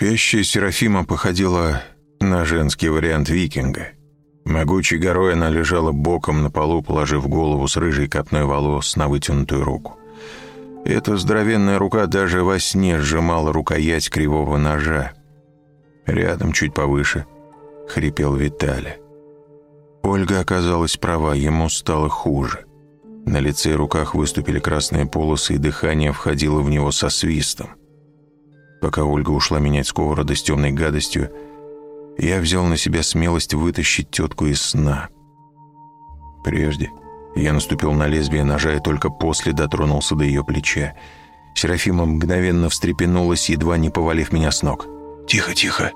Спящая Серафима походила на женский вариант викинга. Могучей горой она лежала боком на полу, положив голову с рыжей копной волос на вытянутую руку. Эта здоровенная рука даже во сне сжимала рукоять кривого ножа. Рядом, чуть повыше, хрипел Виталий. Ольга оказалась права, ему стало хуже. На лице и руках выступили красные полосы, и дыхание входило в него со свистом. Пока Ольга ушла менять сковороды с темной гадостью, я взял на себя смелость вытащить тетку из сна. Прежде я наступил на лезвие ножа и только после дотронулся до ее плеча. Серафима мгновенно встрепенулась, едва не повалив меня с ног. «Тихо, тихо!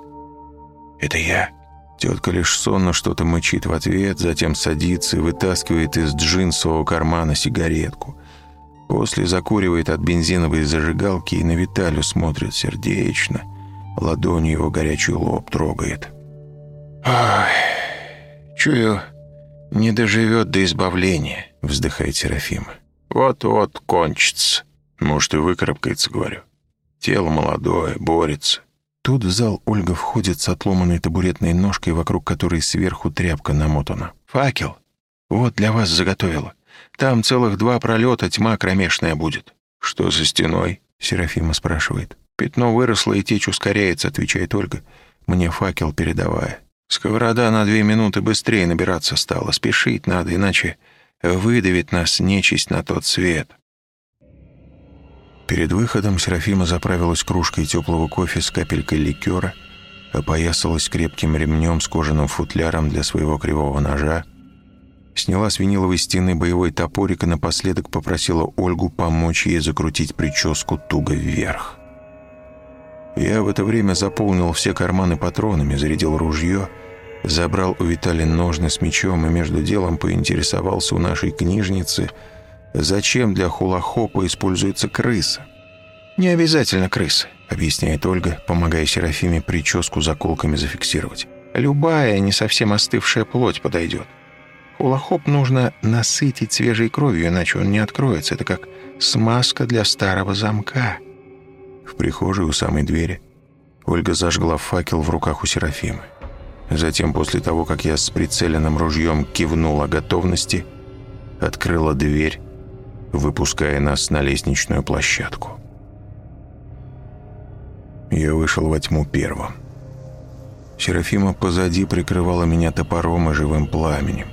Это я!» Тетка лишь сонно что-то мычит в ответ, затем садится и вытаскивает из джинсового кармана сигаретку. После закуривает от бензиновой зажигалки и на Виталю смотрит сердечно. Ладонью его горячий лоб трогает. «Ой, чую, не доживет до избавления», — вздыхает Серафима. «Вот-вот кончится. Может, и выкарабкается, говорю. Тело молодое, борется». Тут в зал Ольга входит с отломанной табуретной ножкой, вокруг которой сверху тряпка намотана. «Факел! Вот для вас заготовила. Там целых два пролета тьма кромешная будет». «Что за стеной?» — Серафима спрашивает. «Пятно выросло, и течь ускоряется», — отвечает Ольга, мне факел передавая. «Сковорода на две минуты быстрее набираться стала. Спешить надо, иначе выдавит нас нечисть на тот свет». Перед выходом Серафима заправилась кружкой теплого кофе с капелькой ликера, опоясалась крепким ремнем с кожаным футляром для своего кривого ножа, сняла с виниловой стены боевой топорик и напоследок попросила Ольгу помочь ей закрутить прическу туго вверх. Я в это время заполнил все карманы патронами, зарядил ружье, забрал у Виталия ножны с мечом и между делом поинтересовался у нашей книжницы – зачем для хулахопа используется крыса. «Не обязательно крыса», — объясняет Ольга, помогая Серафиме прическу заколками зафиксировать. «Любая не совсем остывшая плоть подойдет. Хулахоп нужно насытить свежей кровью, иначе он не откроется. Это как смазка для старого замка». В прихожей у самой двери Ольга зажгла факел в руках у Серафимы. Затем, после того, как я с прицеленным ружьем кивнул о готовности, открыла дверь выпуская нас на лестничную площадку. Я вышел во тьму первым. Серафима позади прикрывала меня топором и живым пламенем.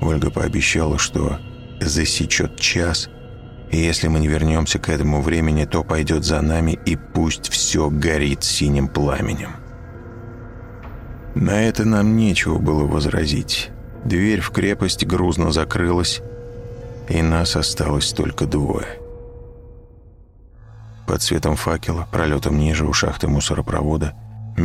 Ольга пообещала, что засечет час, и если мы не вернемся к этому времени, то пойдет за нами, и пусть все горит синим пламенем. На это нам нечего было возразить. Дверь в крепость грузно закрылась, и нас осталось только двое. Под светом факела, пролетом ниже у шахты мусоропровода,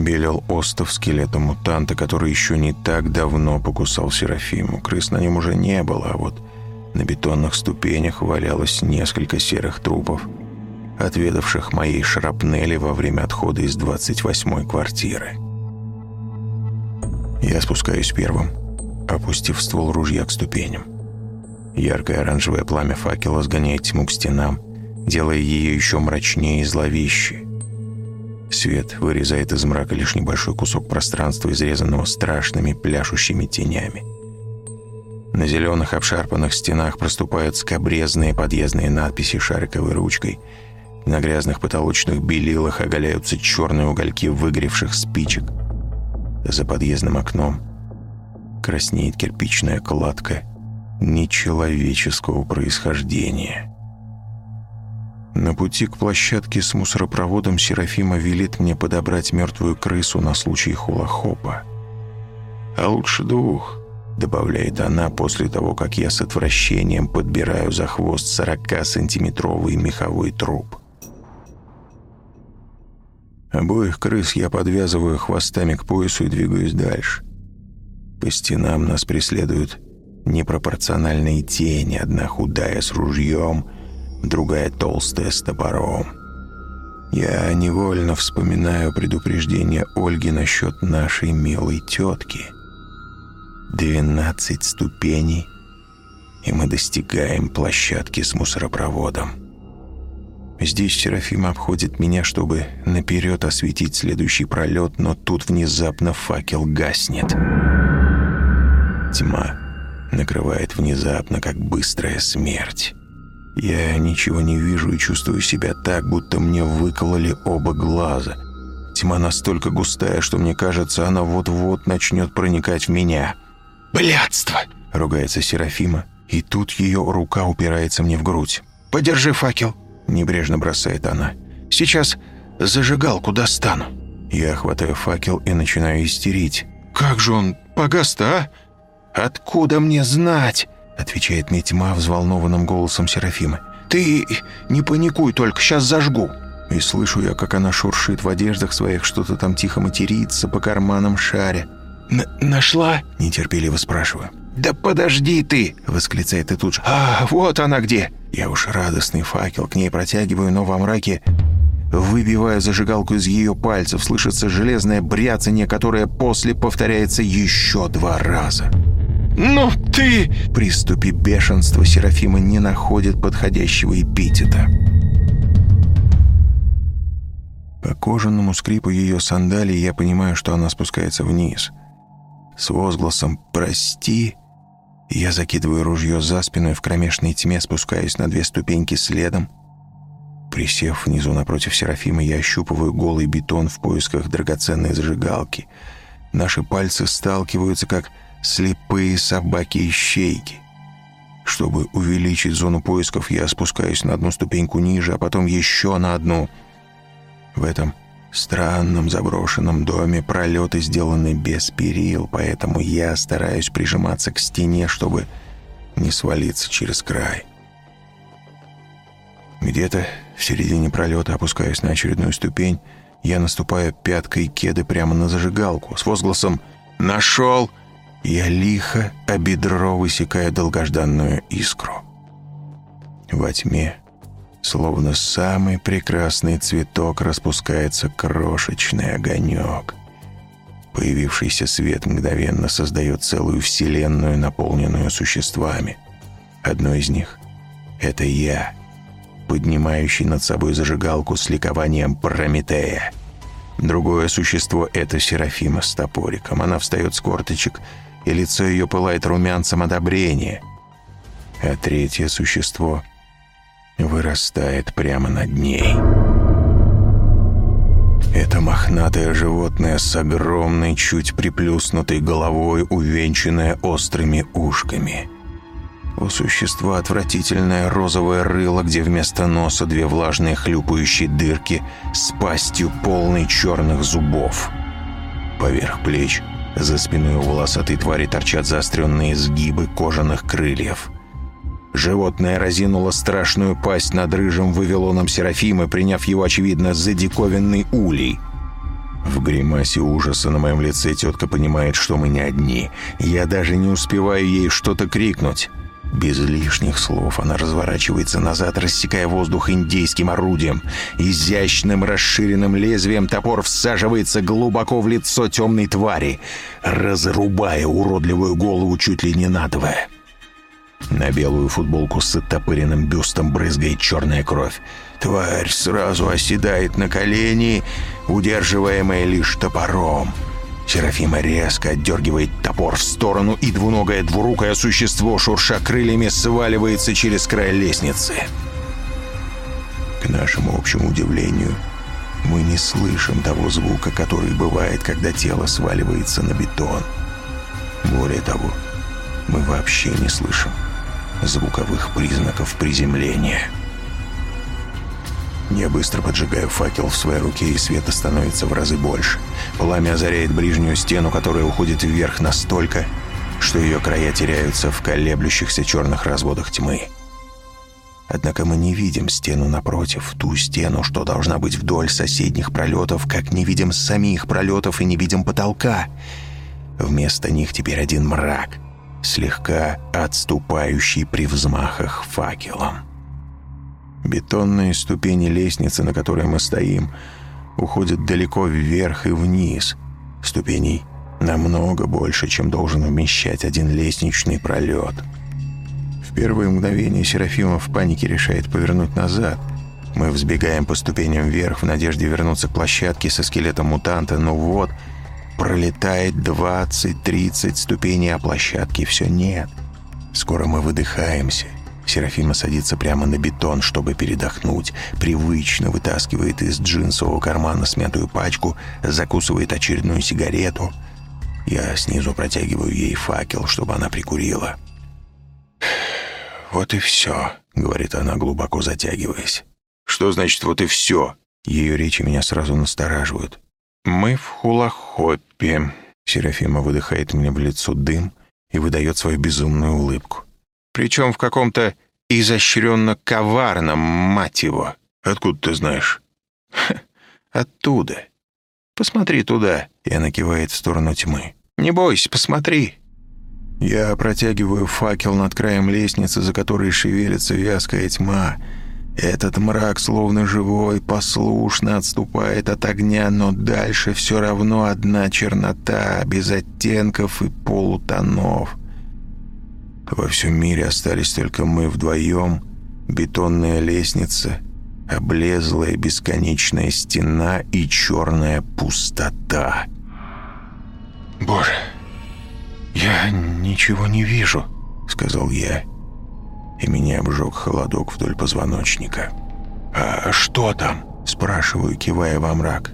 белел остов скелета мутанта, который еще не так давно покусал Серафиму. Крыс на нем уже не было, а вот на бетонных ступенях валялось несколько серых трупов, отведавших моей шрапнели во время отхода из 28-й квартиры. Я спускаюсь первым, опустив ствол ружья к ступеням. Яркое оранжевое пламя факела сгоняет тьму к стенам, делая ее еще мрачнее и зловеще. Свет вырезает из мрака лишь небольшой кусок пространства, изрезанного страшными пляшущими тенями. На зеленых обшарпанных стенах проступают скобрезные подъездные надписи шариковой ручкой. На грязных потолочных белилах оголяются черные угольки выгоревших спичек. За подъездным окном краснеет кирпичная кладка — нечеловеческого происхождения. На пути к площадке с мусоропроводом Серафима велит мне подобрать мертвую крысу на случай хулахопа. «А лучше двух», — добавляет она после того, как я с отвращением подбираю за хвост 40-сантиметровый меховой труп. Обоих крыс я подвязываю хвостами к поясу и двигаюсь дальше. По стенам нас преследуют непропорциональные тени, одна худая с ружьем, другая толстая с топором. Я невольно вспоминаю предупреждение Ольги насчет нашей милой тетки. Двенадцать ступеней, и мы достигаем площадки с мусоропроводом. Здесь Серафима обходит меня, чтобы наперед осветить следующий пролет, но тут внезапно факел гаснет. Тьма накрывает внезапно, как быстрая смерть. Я ничего не вижу и чувствую себя так, будто мне выкололи оба глаза. Тьма настолько густая, что мне кажется, она вот-вот начнет проникать в меня. «Блядство!» — ругается Серафима, и тут ее рука упирается мне в грудь. «Подержи факел!» — небрежно бросает она. «Сейчас зажигалку достану». Я хватаю факел и начинаю истерить. «Как же он погас-то, а? Откуда мне знать?» Отвечает мне тьма взволнованным голосом Серафимы. «Ты не паникуй только, сейчас зажгу». И слышу я, как она шуршит в одеждах своих, что-то там тихо матерится, по карманам шаря. Н «Нашла?» — нетерпеливо спрашиваю. «Да подожди ты!» — восклицает и тут же. «А, вот она где!» Я уж радостный факел к ней протягиваю, но во мраке выбиваю зажигалку из ее пальцев. Слышится железное бряцание, которое после повторяется еще два раза. «Ну ты...» Приступе бешенства Серафима не находит подходящего эпитета. По кожаному скрипу ее сандалий я понимаю, что она спускается вниз. С возгласом «Прости!» я закидываю ружье за спину и в кромешной тьме спускаюсь на две ступеньки следом. Присев внизу напротив Серафима, я ощупываю голый бетон в поисках драгоценной зажигалки. Наши пальцы сталкиваются, как слепые собаки-ищейки. Чтобы увеличить зону поисков, я спускаюсь на одну ступеньку ниже, а потом еще на одну. В этом странном заброшенном доме пролеты сделаны без перил, поэтому я стараюсь прижиматься к стене, чтобы не свалиться через край. Где-то в середине пролета опускаюсь на очередную ступень, я наступаю пяткой кеды прямо на зажигалку с возгласом «Нашел!» Я лихо, бедро высекая долгожданную искру. Во тьме, словно самый прекрасный цветок, распускается крошечный огонек. Появившийся свет мгновенно создает целую вселенную, наполненную существами. Одно из них — это я, поднимающий над собой зажигалку с ликованием Прометея. Другое существо — это Серафима с топориком. Она встает с корточек — и лицо ее пылает румянцем одобрения. А третье существо вырастает прямо над ней. Это мохнатое животное с огромной, чуть приплюснутой головой, увенчанное острыми ушками. У существа отвратительное розовое рыло, где вместо носа две влажные хлюпающие дырки с пастью полной черных зубов. Поверх плеч – за спиной у волосатой твари торчат заостренные сгибы кожаных крыльев. Животное разинуло страшную пасть над рыжим вавилоном Серафимы, приняв его, очевидно, за диковинный улей. В гримасе ужаса на моем лице тетка понимает, что мы не одни. Я даже не успеваю ей что-то крикнуть. Без лишних слов она разворачивается назад, рассекая воздух индейским орудием. Изящным расширенным лезвием топор всаживается глубоко в лицо темной твари, разрубая уродливую голову чуть ли не надвое. На белую футболку с оттопыренным бюстом брызгает черная кровь. Тварь сразу оседает на колени, удерживаемая лишь топором. Серафима резко отдергивает топор в сторону, и двуногое двурукое существо, шурша крыльями, сваливается через край лестницы. К нашему общему удивлению, мы не слышим того звука, который бывает, когда тело сваливается на бетон. Более того, мы вообще не слышим звуковых признаков приземления. Я быстро поджигаю факел в своей руке, и света становится в разы больше. Пламя озаряет ближнюю стену, которая уходит вверх настолько, что ее края теряются в колеблющихся черных разводах тьмы. Однако мы не видим стену напротив, ту стену, что должна быть вдоль соседних пролетов, как не видим самих пролетов и не видим потолка. Вместо них теперь один мрак, слегка отступающий при взмахах факелом. Бетонные ступени лестницы, на которой мы стоим, уходят далеко вверх и вниз. Ступеней Намного больше, чем должен вмещать один лестничный пролет. В первые мгновения Серафима в панике решает повернуть назад. Мы взбегаем по ступеням вверх в надежде вернуться к площадке со скелетом мутанта, но вот пролетает 20-30 ступеней, а площадки все нет. Скоро мы выдыхаемся. Серафима садится прямо на бетон, чтобы передохнуть. Привычно вытаскивает из джинсового кармана смятую пачку, закусывает очередную сигарету. Я снизу протягиваю ей факел, чтобы она прикурила. «Вот и все», — говорит она, глубоко затягиваясь. «Что значит «вот и все»?» Ее речи меня сразу настораживают. «Мы в хулахопе». Серафима выдыхает мне в лицо дым и выдает свою безумную улыбку. Причем в каком-то изощренно коварном, мать его. Откуда ты знаешь? Ха, оттуда. Посмотри туда. И она кивает в сторону тьмы. Не бойся, посмотри. Я протягиваю факел над краем лестницы, за которой шевелится вязкая тьма. Этот мрак, словно живой, послушно отступает от огня, но дальше все равно одна чернота, без оттенков и полутонов. Во всем мире остались только мы вдвоем, бетонная лестница, облезлая бесконечная стена и черная пустота. «Боже, я ничего не вижу», — сказал я, и меня обжег холодок вдоль позвоночника. «А что там?» — спрашиваю, кивая во мрак.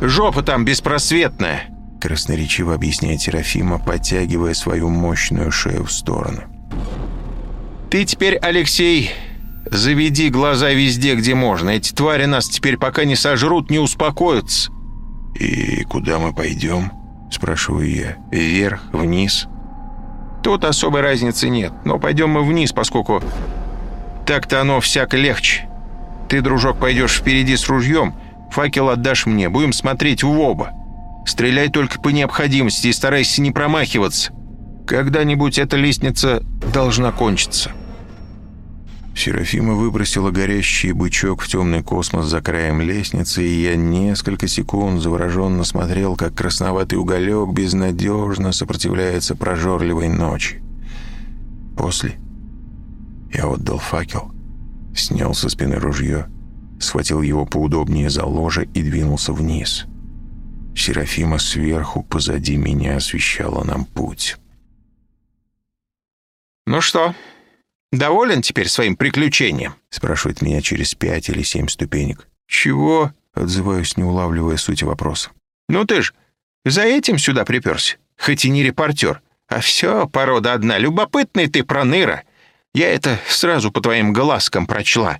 «Жопа там беспросветная!» Красноречиво объясняет Серафима, подтягивая свою мощную шею в сторону. «Ты теперь, Алексей, заведи глаза везде, где можно. Эти твари нас теперь пока не сожрут, не успокоятся». «И куда мы пойдем?» – спрашиваю я. «Вверх, вниз?» «Тут особой разницы нет, но пойдем мы вниз, поскольку так-то оно всяко легче. Ты, дружок, пойдешь впереди с ружьем, факел отдашь мне, будем смотреть в оба». Стреляй только по необходимости и старайся не промахиваться. Когда-нибудь эта лестница должна кончиться». Серафима выбросила горящий бычок в темный космос за краем лестницы, и я несколько секунд завороженно смотрел, как красноватый уголек безнадежно сопротивляется прожорливой ночи. После я отдал факел, снял со спины ружье, схватил его поудобнее за ложе и двинулся вниз — Серафима сверху позади меня освещала нам путь. «Ну что, доволен теперь своим приключением?» спрашивает меня через пять или семь ступенек. «Чего?» — отзываюсь, не улавливая сути вопроса. «Ну ты ж за этим сюда приперся, хоть и не репортер. А все, порода одна, любопытный ты проныра. Я это сразу по твоим глазкам прочла».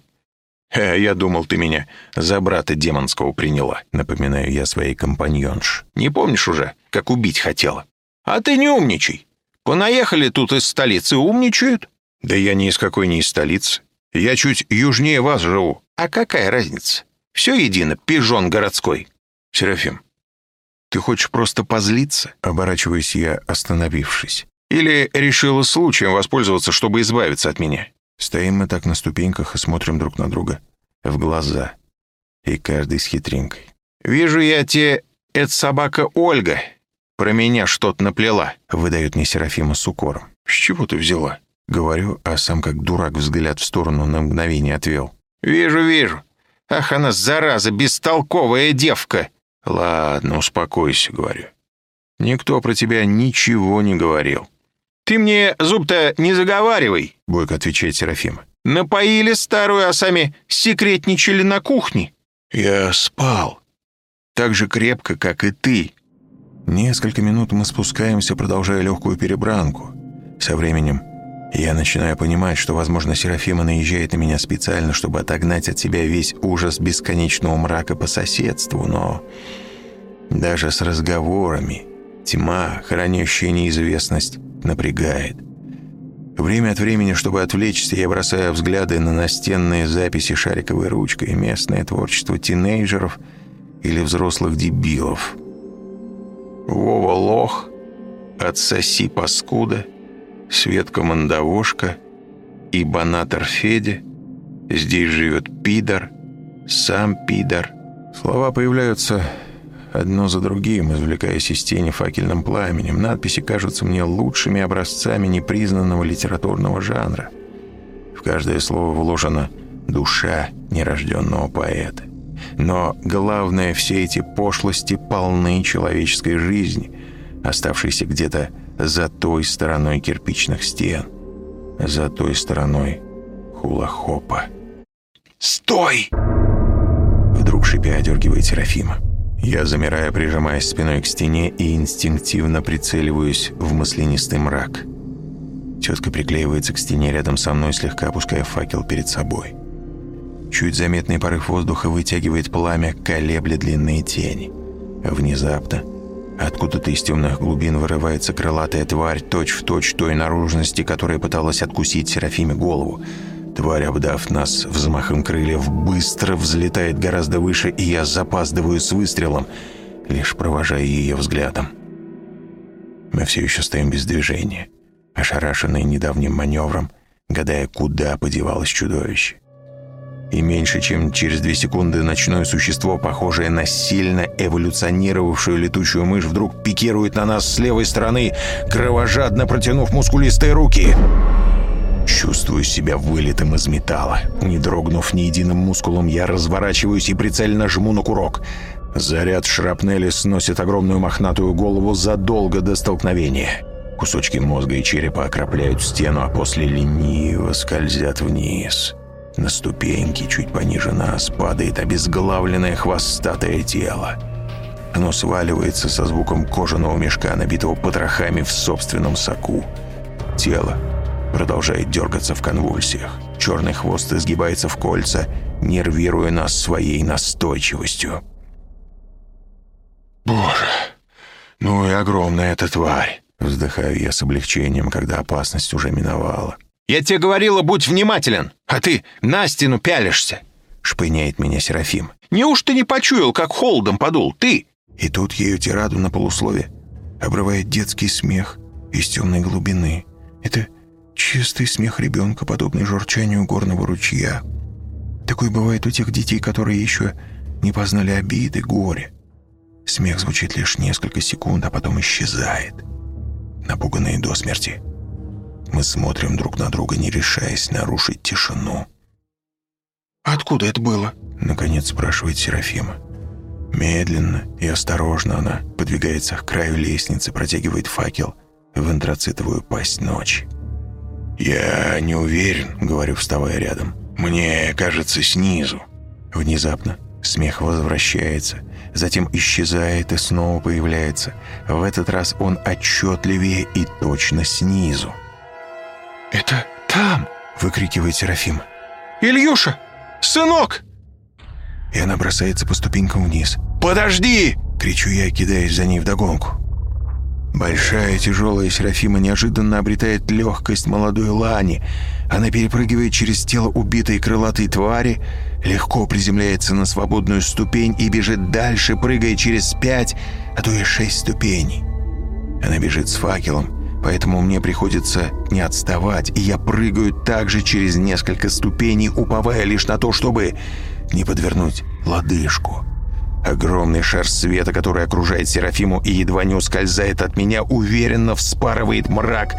«Э, «Я думал, ты меня за брата демонского приняла», — напоминаю я своей компаньонш. «Не помнишь уже, как убить хотела?» «А ты не умничай. Понаехали тут из столицы, умничают». «Да я ни из какой не из столицы. Я чуть южнее вас живу». «А какая разница? Все едино, пижон городской». «Серафим, ты хочешь просто позлиться?» Оборачиваюсь я, остановившись. «Или решила случаем воспользоваться, чтобы избавиться от меня?» Стоим мы так на ступеньках и смотрим друг на друга. В глаза. И каждый с хитринкой. «Вижу я тебе, это собака Ольга. Про меня что-то наплела», — выдает мне Серафима с укором. «С чего ты взяла?» Говорю, а сам как дурак взгляд в сторону на мгновение отвел. «Вижу, вижу. Ах, она, зараза, бестолковая девка!» «Ладно, успокойся», — говорю. «Никто про тебя ничего не говорил. «Ты мне зуб-то не заговаривай», — бойко отвечает Серафима. «Напоили старую, а сами секретничали на кухне». «Я спал. Так же крепко, как и ты». Несколько минут мы спускаемся, продолжая легкую перебранку. Со временем я начинаю понимать, что, возможно, Серафима наезжает на меня специально, чтобы отогнать от себя весь ужас бесконечного мрака по соседству, но даже с разговорами тьма, хранящая неизвестность, напрягает. Время от времени, чтобы отвлечься, я бросаю взгляды на настенные записи шариковой ручкой, местное творчество тинейджеров или взрослых дебилов. Вова Лох, Отсоси Паскуда, Светка Мандавошка, Ибанатор Федя, Здесь живет Пидор, Сам Пидор. Слова появляются одно за другим, извлекаясь из тени факельным пламенем. Надписи кажутся мне лучшими образцами непризнанного литературного жанра. В каждое слово вложена душа нерожденного поэта. Но главное, все эти пошлости полны человеческой жизни, оставшейся где-то за той стороной кирпичных стен, за той стороной хулахопа. «Стой!» Вдруг шипя одергивает Серафима. Я замираю, прижимаясь спиной к стене и инстинктивно прицеливаюсь в маслянистый мрак. Тетка приклеивается к стене рядом со мной, слегка опуская факел перед собой. Чуть заметный порыв воздуха вытягивает пламя, колебля длинные тени. Внезапно откуда-то из темных глубин вырывается крылатая тварь, точь-в-точь точь той наружности, которая пыталась откусить Серафиме голову. Тварь, обдав нас взмахом крыльев, быстро взлетает гораздо выше, и я запаздываю с выстрелом, лишь провожая ее взглядом. Мы все еще стоим без движения, ошарашенные недавним маневром, гадая, куда подевалось чудовище. И меньше чем через две секунды ночное существо, похожее на сильно эволюционировавшую летучую мышь, вдруг пикирует на нас с левой стороны, кровожадно протянув мускулистые руки. Чувствую себя вылитым из металла. Не дрогнув ни единым мускулом, я разворачиваюсь и прицельно жму на курок. Заряд шрапнели сносит огромную мохнатую голову задолго до столкновения. Кусочки мозга и черепа окропляют стену, а после лениво скользят вниз. На ступеньки чуть пониже нас падает обезглавленное хвостатое тело. Оно сваливается со звуком кожаного мешка, набитого потрохами в собственном соку. Тело продолжает дергаться в конвульсиях. Черный хвост изгибается в кольца, нервируя нас своей настойчивостью. «Боже, ну и огромная эта тварь!» Вздыхаю я с облегчением, когда опасность уже миновала. «Я тебе говорила, будь внимателен, а ты на стену пялишься!» Шпыняет меня Серафим. «Неужто не почуял, как холодом подул? Ты!» И тут ее тираду на полуслове обрывает детский смех из темной глубины. Это чистый смех ребенка, подобный журчанию горного ручья. Такой бывает у тех детей, которые еще не познали обиды, горе. Смех звучит лишь несколько секунд, а потом исчезает. Напуганные до смерти. Мы смотрим друг на друга, не решаясь нарушить тишину. «Откуда это было?» — наконец спрашивает Серафима. Медленно и осторожно она подвигается к краю лестницы, протягивает факел в антрацитовую пасть ночи. «Я не уверен», — говорю, вставая рядом. «Мне кажется, снизу». Внезапно смех возвращается, затем исчезает и снова появляется. В этот раз он отчетливее и точно снизу. «Это там!» — выкрикивает Серафим. «Ильюша! Сынок!» И она бросается по ступенькам вниз. «Подожди!» — кричу я, кидаясь за ней вдогонку. Большая тяжелая Серафима неожиданно обретает легкость молодой Лани. Она перепрыгивает через тело убитой крылатой твари, легко приземляется на свободную ступень и бежит дальше, прыгая через пять, а то и шесть ступеней. Она бежит с факелом, поэтому мне приходится не отставать, и я прыгаю также через несколько ступеней, уповая лишь на то, чтобы не подвернуть лодыжку. Огромный шар света, который окружает Серафиму и едва не ускользает от меня, уверенно вспарывает мрак,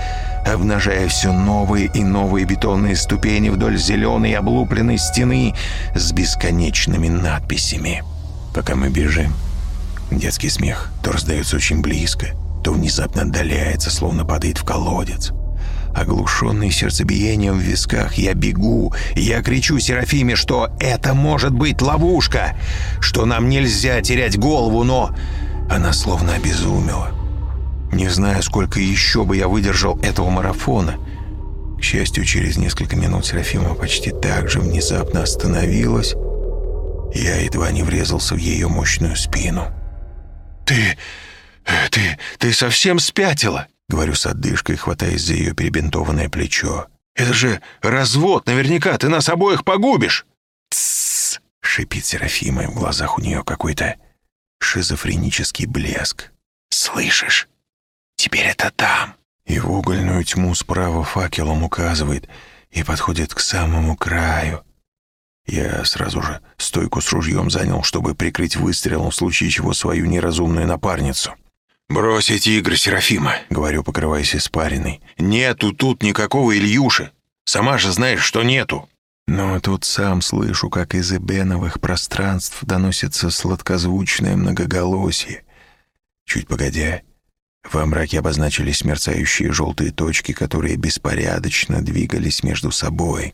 обнажая все новые и новые бетонные ступени вдоль зеленой облупленной стены с бесконечными надписями. Пока мы бежим, детский смех то раздается очень близко, то внезапно отдаляется, словно падает в колодец. Оглушенный сердцебиением в висках, я бегу, я кричу Серафиме, что это может быть ловушка, что нам нельзя терять голову, но она словно обезумела. Не знаю, сколько еще бы я выдержал этого марафона. К счастью, через несколько минут Серафима почти так же внезапно остановилась. Я едва не врезался в ее мощную спину. «Ты... ты... ты совсем спятила?» Говорю с отдышкой, хватаясь за ее перебинтованное плечо. «Это же развод! Наверняка ты нас обоих погубишь!» «Тссс!» — шипит Серафима, и в глазах у нее какой-то шизофренический блеск. «Слышишь? Теперь это там!» И в угольную тьму справа факелом указывает и подходит к самому краю. Я сразу же стойку с ружьем занял, чтобы прикрыть выстрелом в случае чего свою неразумную напарницу. «Брось эти игры, Серафима», — говорю, покрываясь испариной. «Нету тут никакого Ильюши. Сама же знаешь, что нету». Но тут сам слышу, как из эбеновых пространств доносится сладкозвучное многоголосие. Чуть погодя, во мраке обозначились мерцающие желтые точки, которые беспорядочно двигались между собой.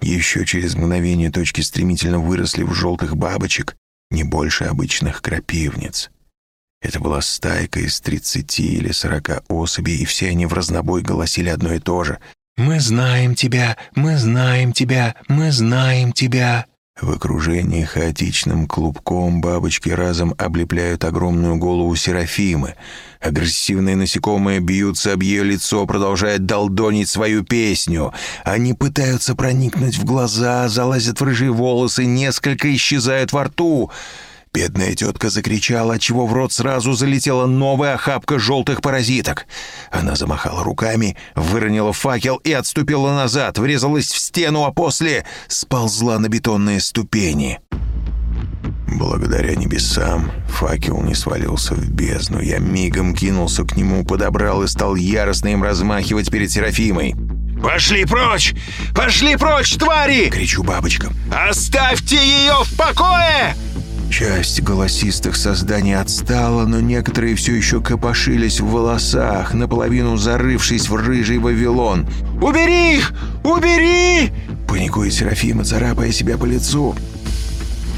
Еще через мгновение точки стремительно выросли в желтых бабочек, не больше обычных крапивниц. Это была стайка из тридцати или сорока особей, и все они в разнобой голосили одно и то же. «Мы знаем тебя! Мы знаем тебя! Мы знаем тебя!» В окружении хаотичным клубком бабочки разом облепляют огромную голову Серафимы. Агрессивные насекомые бьются об ее лицо, продолжая долдонить свою песню. Они пытаются проникнуть в глаза, залазят в рыжие волосы, несколько исчезают во рту — Бедная тетка закричала, отчего в рот сразу залетела новая охапка желтых паразиток. Она замахала руками, выронила факел и отступила назад, врезалась в стену, а после сползла на бетонные ступени. Благодаря небесам факел не свалился в бездну. Я мигом кинулся к нему, подобрал и стал яростно им размахивать перед Серафимой. «Пошли прочь! Пошли прочь, твари!» — кричу бабочкам. «Оставьте ее в покое!» Часть голосистых созданий отстала, но некоторые все еще копошились в волосах, наполовину зарывшись в рыжий Вавилон. «Убери их! Убери!» — паникует Серафима, царапая себя по лицу.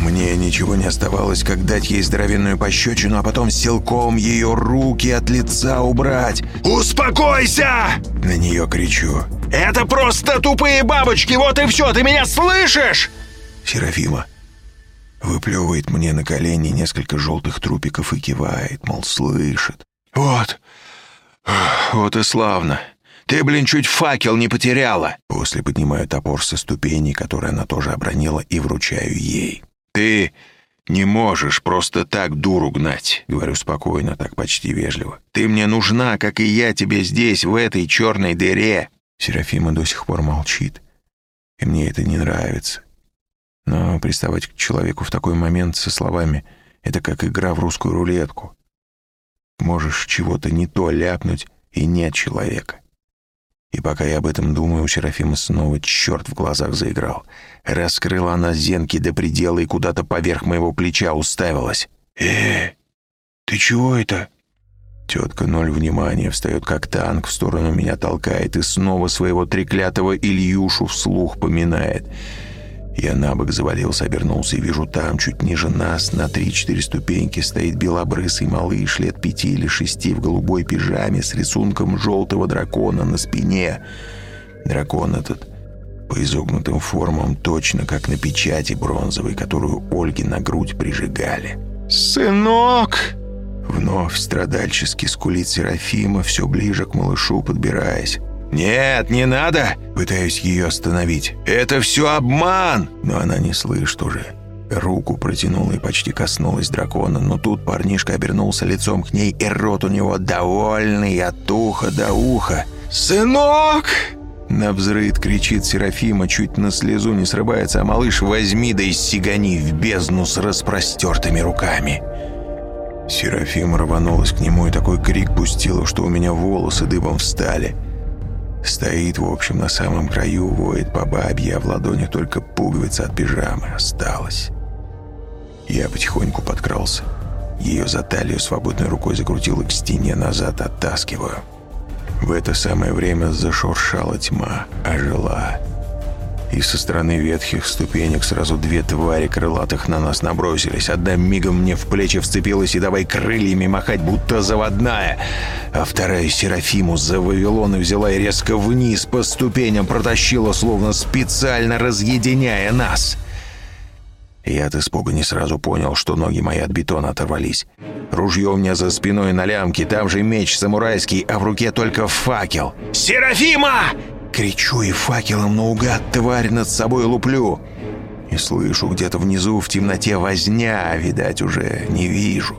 Мне ничего не оставалось, как дать ей здоровенную пощечину, а потом силком ее руки от лица убрать. «Успокойся!» — на нее кричу. «Это просто тупые бабочки, вот и все, ты меня слышишь?» Серафима Выплевывает мне на колени несколько желтых трупиков и кивает, мол, слышит. «Вот, вот и славно. Ты, блин, чуть факел не потеряла!» После поднимаю топор со ступеней, который она тоже обронила, и вручаю ей. «Ты не можешь просто так дуру гнать», — говорю спокойно, так почти вежливо. «Ты мне нужна, как и я тебе здесь, в этой черной дыре». Серафима до сих пор молчит, и мне это не нравится. Но приставать к человеку в такой момент со словами «это как игра в русскую рулетку». Можешь чего-то не то ляпнуть, и нет человека. И пока я об этом думаю, у Серафима снова черт в глазах заиграл. Раскрыла она зенки до предела и куда-то поверх моего плеча уставилась. «Э, ты чего это?» Тетка ноль внимания, встает как танк, в сторону меня толкает и снова своего треклятого Ильюшу вслух поминает — я на бок завалился, обернулся и вижу там, чуть ниже нас, на три-четыре ступеньки, стоит белобрысый малыш лет пяти или шести в голубой пижаме с рисунком желтого дракона на спине. Дракон этот по изогнутым формам точно как на печати бронзовой, которую Ольге на грудь прижигали. «Сынок!» Вновь страдальчески скулит Серафима, все ближе к малышу подбираясь. «Нет, не надо!» Пытаюсь ее остановить. «Это все обман!» Но она не слышит уже. Руку протянула и почти коснулась дракона, но тут парнишка обернулся лицом к ней, и рот у него довольный от уха до уха. «Сынок!» На взрыд кричит Серафима, чуть на слезу не срывается, а малыш возьми да и сигани в бездну с распростертыми руками. Серафима рванулась к нему и такой крик пустила, что у меня волосы дыбом встали. Стоит, в общем, на самом краю, воет по бабье, а в ладони только пуговица от пижамы осталась. Я потихоньку подкрался. Ее за талию свободной рукой закрутил и к стене назад оттаскиваю. В это самое время зашуршала тьма, ожила и со стороны ветхих ступенек сразу две твари крылатых на нас набросились. Одна мигом мне в плечи вцепилась и давай крыльями махать, будто заводная. А вторая Серафиму за Вавилон взяла и резко вниз по ступеням протащила, словно специально разъединяя нас. Я от испуга не сразу понял, что ноги мои от бетона оторвались. Ружье у меня за спиной на лямке, там же меч самурайский, а в руке только факел. «Серафима!» Кричу и факелом наугад тварь над собой луплю. И слышу где-то внизу в темноте возня, видать, уже не вижу.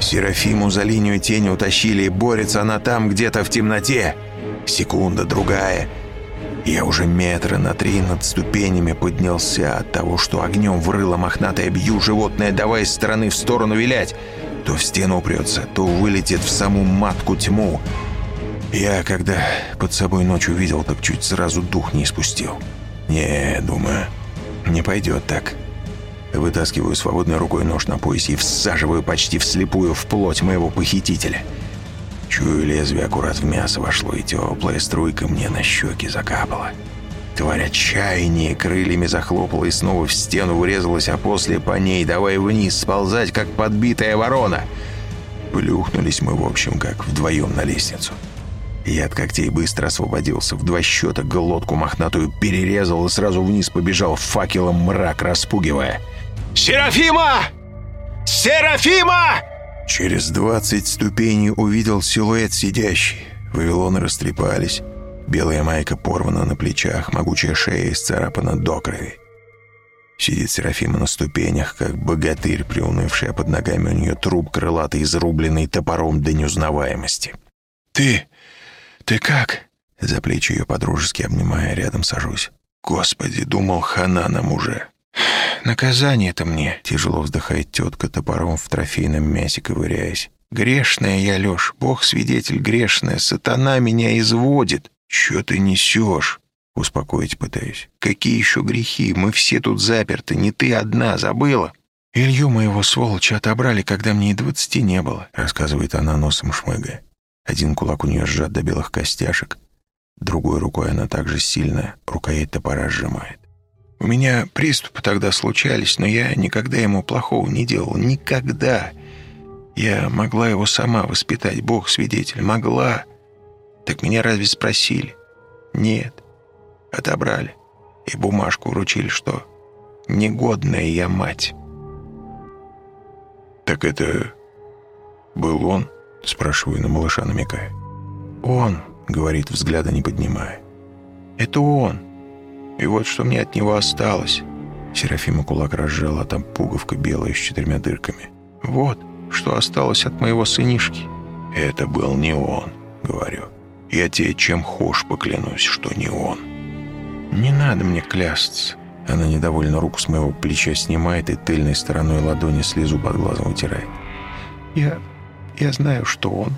Серафиму за линию тени утащили, и борется она там где-то в темноте. Секунда, другая. Я уже метра на три над ступенями поднялся от того, что огнем врыло мохнатое бью животное, давая из стороны в сторону вилять. То в стену упрется, то вылетит в саму матку тьму. Я, когда под собой ночь увидел, так чуть сразу дух не испустил. Не, думаю, не пойдет так. Вытаскиваю свободной рукой нож на поясе и всаживаю почти вслепую в плоть моего похитителя. Чую, лезвие аккурат в мясо вошло, и теплая струйка мне на щеки закапала. Тварь отчаяние крыльями захлопала и снова в стену врезалась, а после по ней давай вниз сползать, как подбитая ворона. Плюхнулись мы, в общем, как вдвоем на лестницу. Я от когтей быстро освободился, в два счета глотку мохнатую перерезал и сразу вниз побежал, факелом мрак распугивая. «Серафима! Серафима!» Через двадцать ступеней увидел силуэт сидящий. Вавилоны растрепались. Белая майка порвана на плечах, могучая шея исцарапана до крови. Сидит Серафима на ступенях, как богатырь, приунывший, а под ногами у нее труп крылатый, изрубленный топором до неузнаваемости. «Ты... ты как?» За плечи ее подружески обнимая, рядом сажусь. «Господи, думал, хана нам уже!» «Наказание-то мне!» — тяжело вздыхает тетка, топором в трофейном мясе ковыряясь. «Грешная я, Лёш, бог свидетель грешная, сатана меня изводит!» «Чё ты несёшь?» — успокоить пытаюсь. «Какие ещё грехи? Мы все тут заперты, не ты одна, забыла?» «Илью моего сволоча отобрали, когда мне и двадцати не было», — рассказывает она носом шмыгая. Один кулак у неё сжат до белых костяшек, другой рукой она также сильно рукоять топора сжимает. У меня приступы тогда случались, но я никогда ему плохого не делал. Никогда. Я могла его сама воспитать, Бог свидетель. Могла. Так меня разве спросили? Нет. Отобрали. И бумажку вручили, что негодная я мать. «Так это был он?» — спрашиваю на малыша, намекая. «Он», — говорит, взгляда не поднимая. «Это он. И вот что мне от него осталось. Серафима кулак разжала, там пуговка белая с четырьмя дырками. Вот, что осталось от моего сынишки. Это был не он, говорю. Я тебе чем хошь поклянусь, что не он. Не надо мне клясться. Она недовольно руку с моего плеча снимает и тыльной стороной ладони слезу под глазом вытирает. Я... я знаю, что он.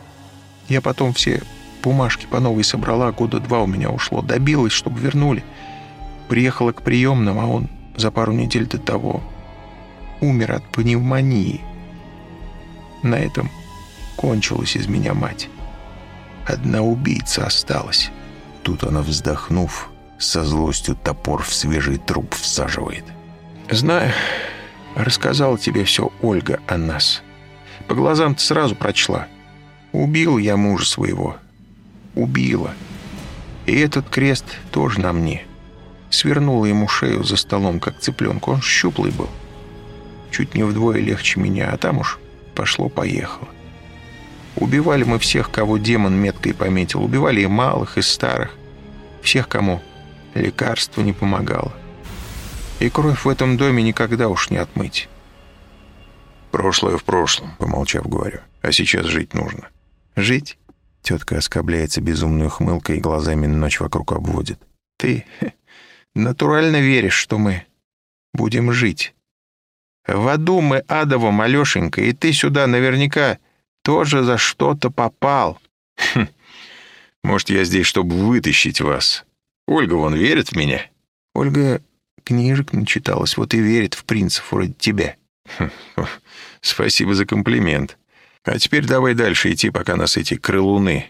Я потом все бумажки по новой собрала, года два у меня ушло. Добилась, чтобы вернули. Приехала к приемным, а он за пару недель до того умер от пневмонии. На этом кончилась из меня мать. Одна убийца осталась. Тут она, вздохнув, со злостью топор в свежий труп всаживает. «Знаю, рассказала тебе все Ольга о нас. По глазам ты сразу прочла. Убил я мужа своего. Убила. И этот крест тоже на мне свернула ему шею за столом, как цыпленку. Он щуплый был. Чуть не вдвое легче меня, а там уж пошло-поехало. Убивали мы всех, кого демон меткой пометил. Убивали и малых, и старых. Всех, кому лекарство не помогало. И кровь в этом доме никогда уж не отмыть. «Прошлое в прошлом», — помолчав, говорю. «А сейчас жить нужно». «Жить?» Тетка оскобляется безумной ухмылкой и глазами ночь вокруг обводит. «Ты натурально веришь, что мы будем жить. В аду мы адовом, Алешенька, и ты сюда наверняка тоже за что-то попал. Хм. Может, я здесь, чтобы вытащить вас. Ольга вон верит в меня. Ольга книжек начиталась, вот и верит в принцев вроде тебя. Хм. Спасибо за комплимент. А теперь давай дальше идти, пока нас эти крылуны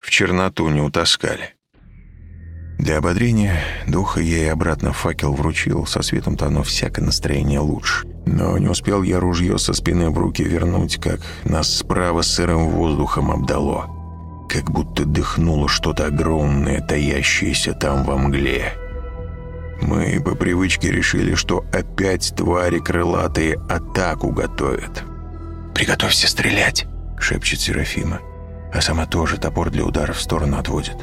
в черноту не утаскали. Для ободрения духа и обратно факел вручил, со светом-то оно всякое настроение лучше. Но не успел я ружье со спины в руки вернуть, как нас справа сырым воздухом обдало. Как будто дыхнуло что-то огромное, таящееся там во мгле. Мы по привычке решили, что опять твари крылатые атаку готовят. «Приготовься стрелять!» — шепчет Серафима, а сама тоже топор для удара в сторону отводит.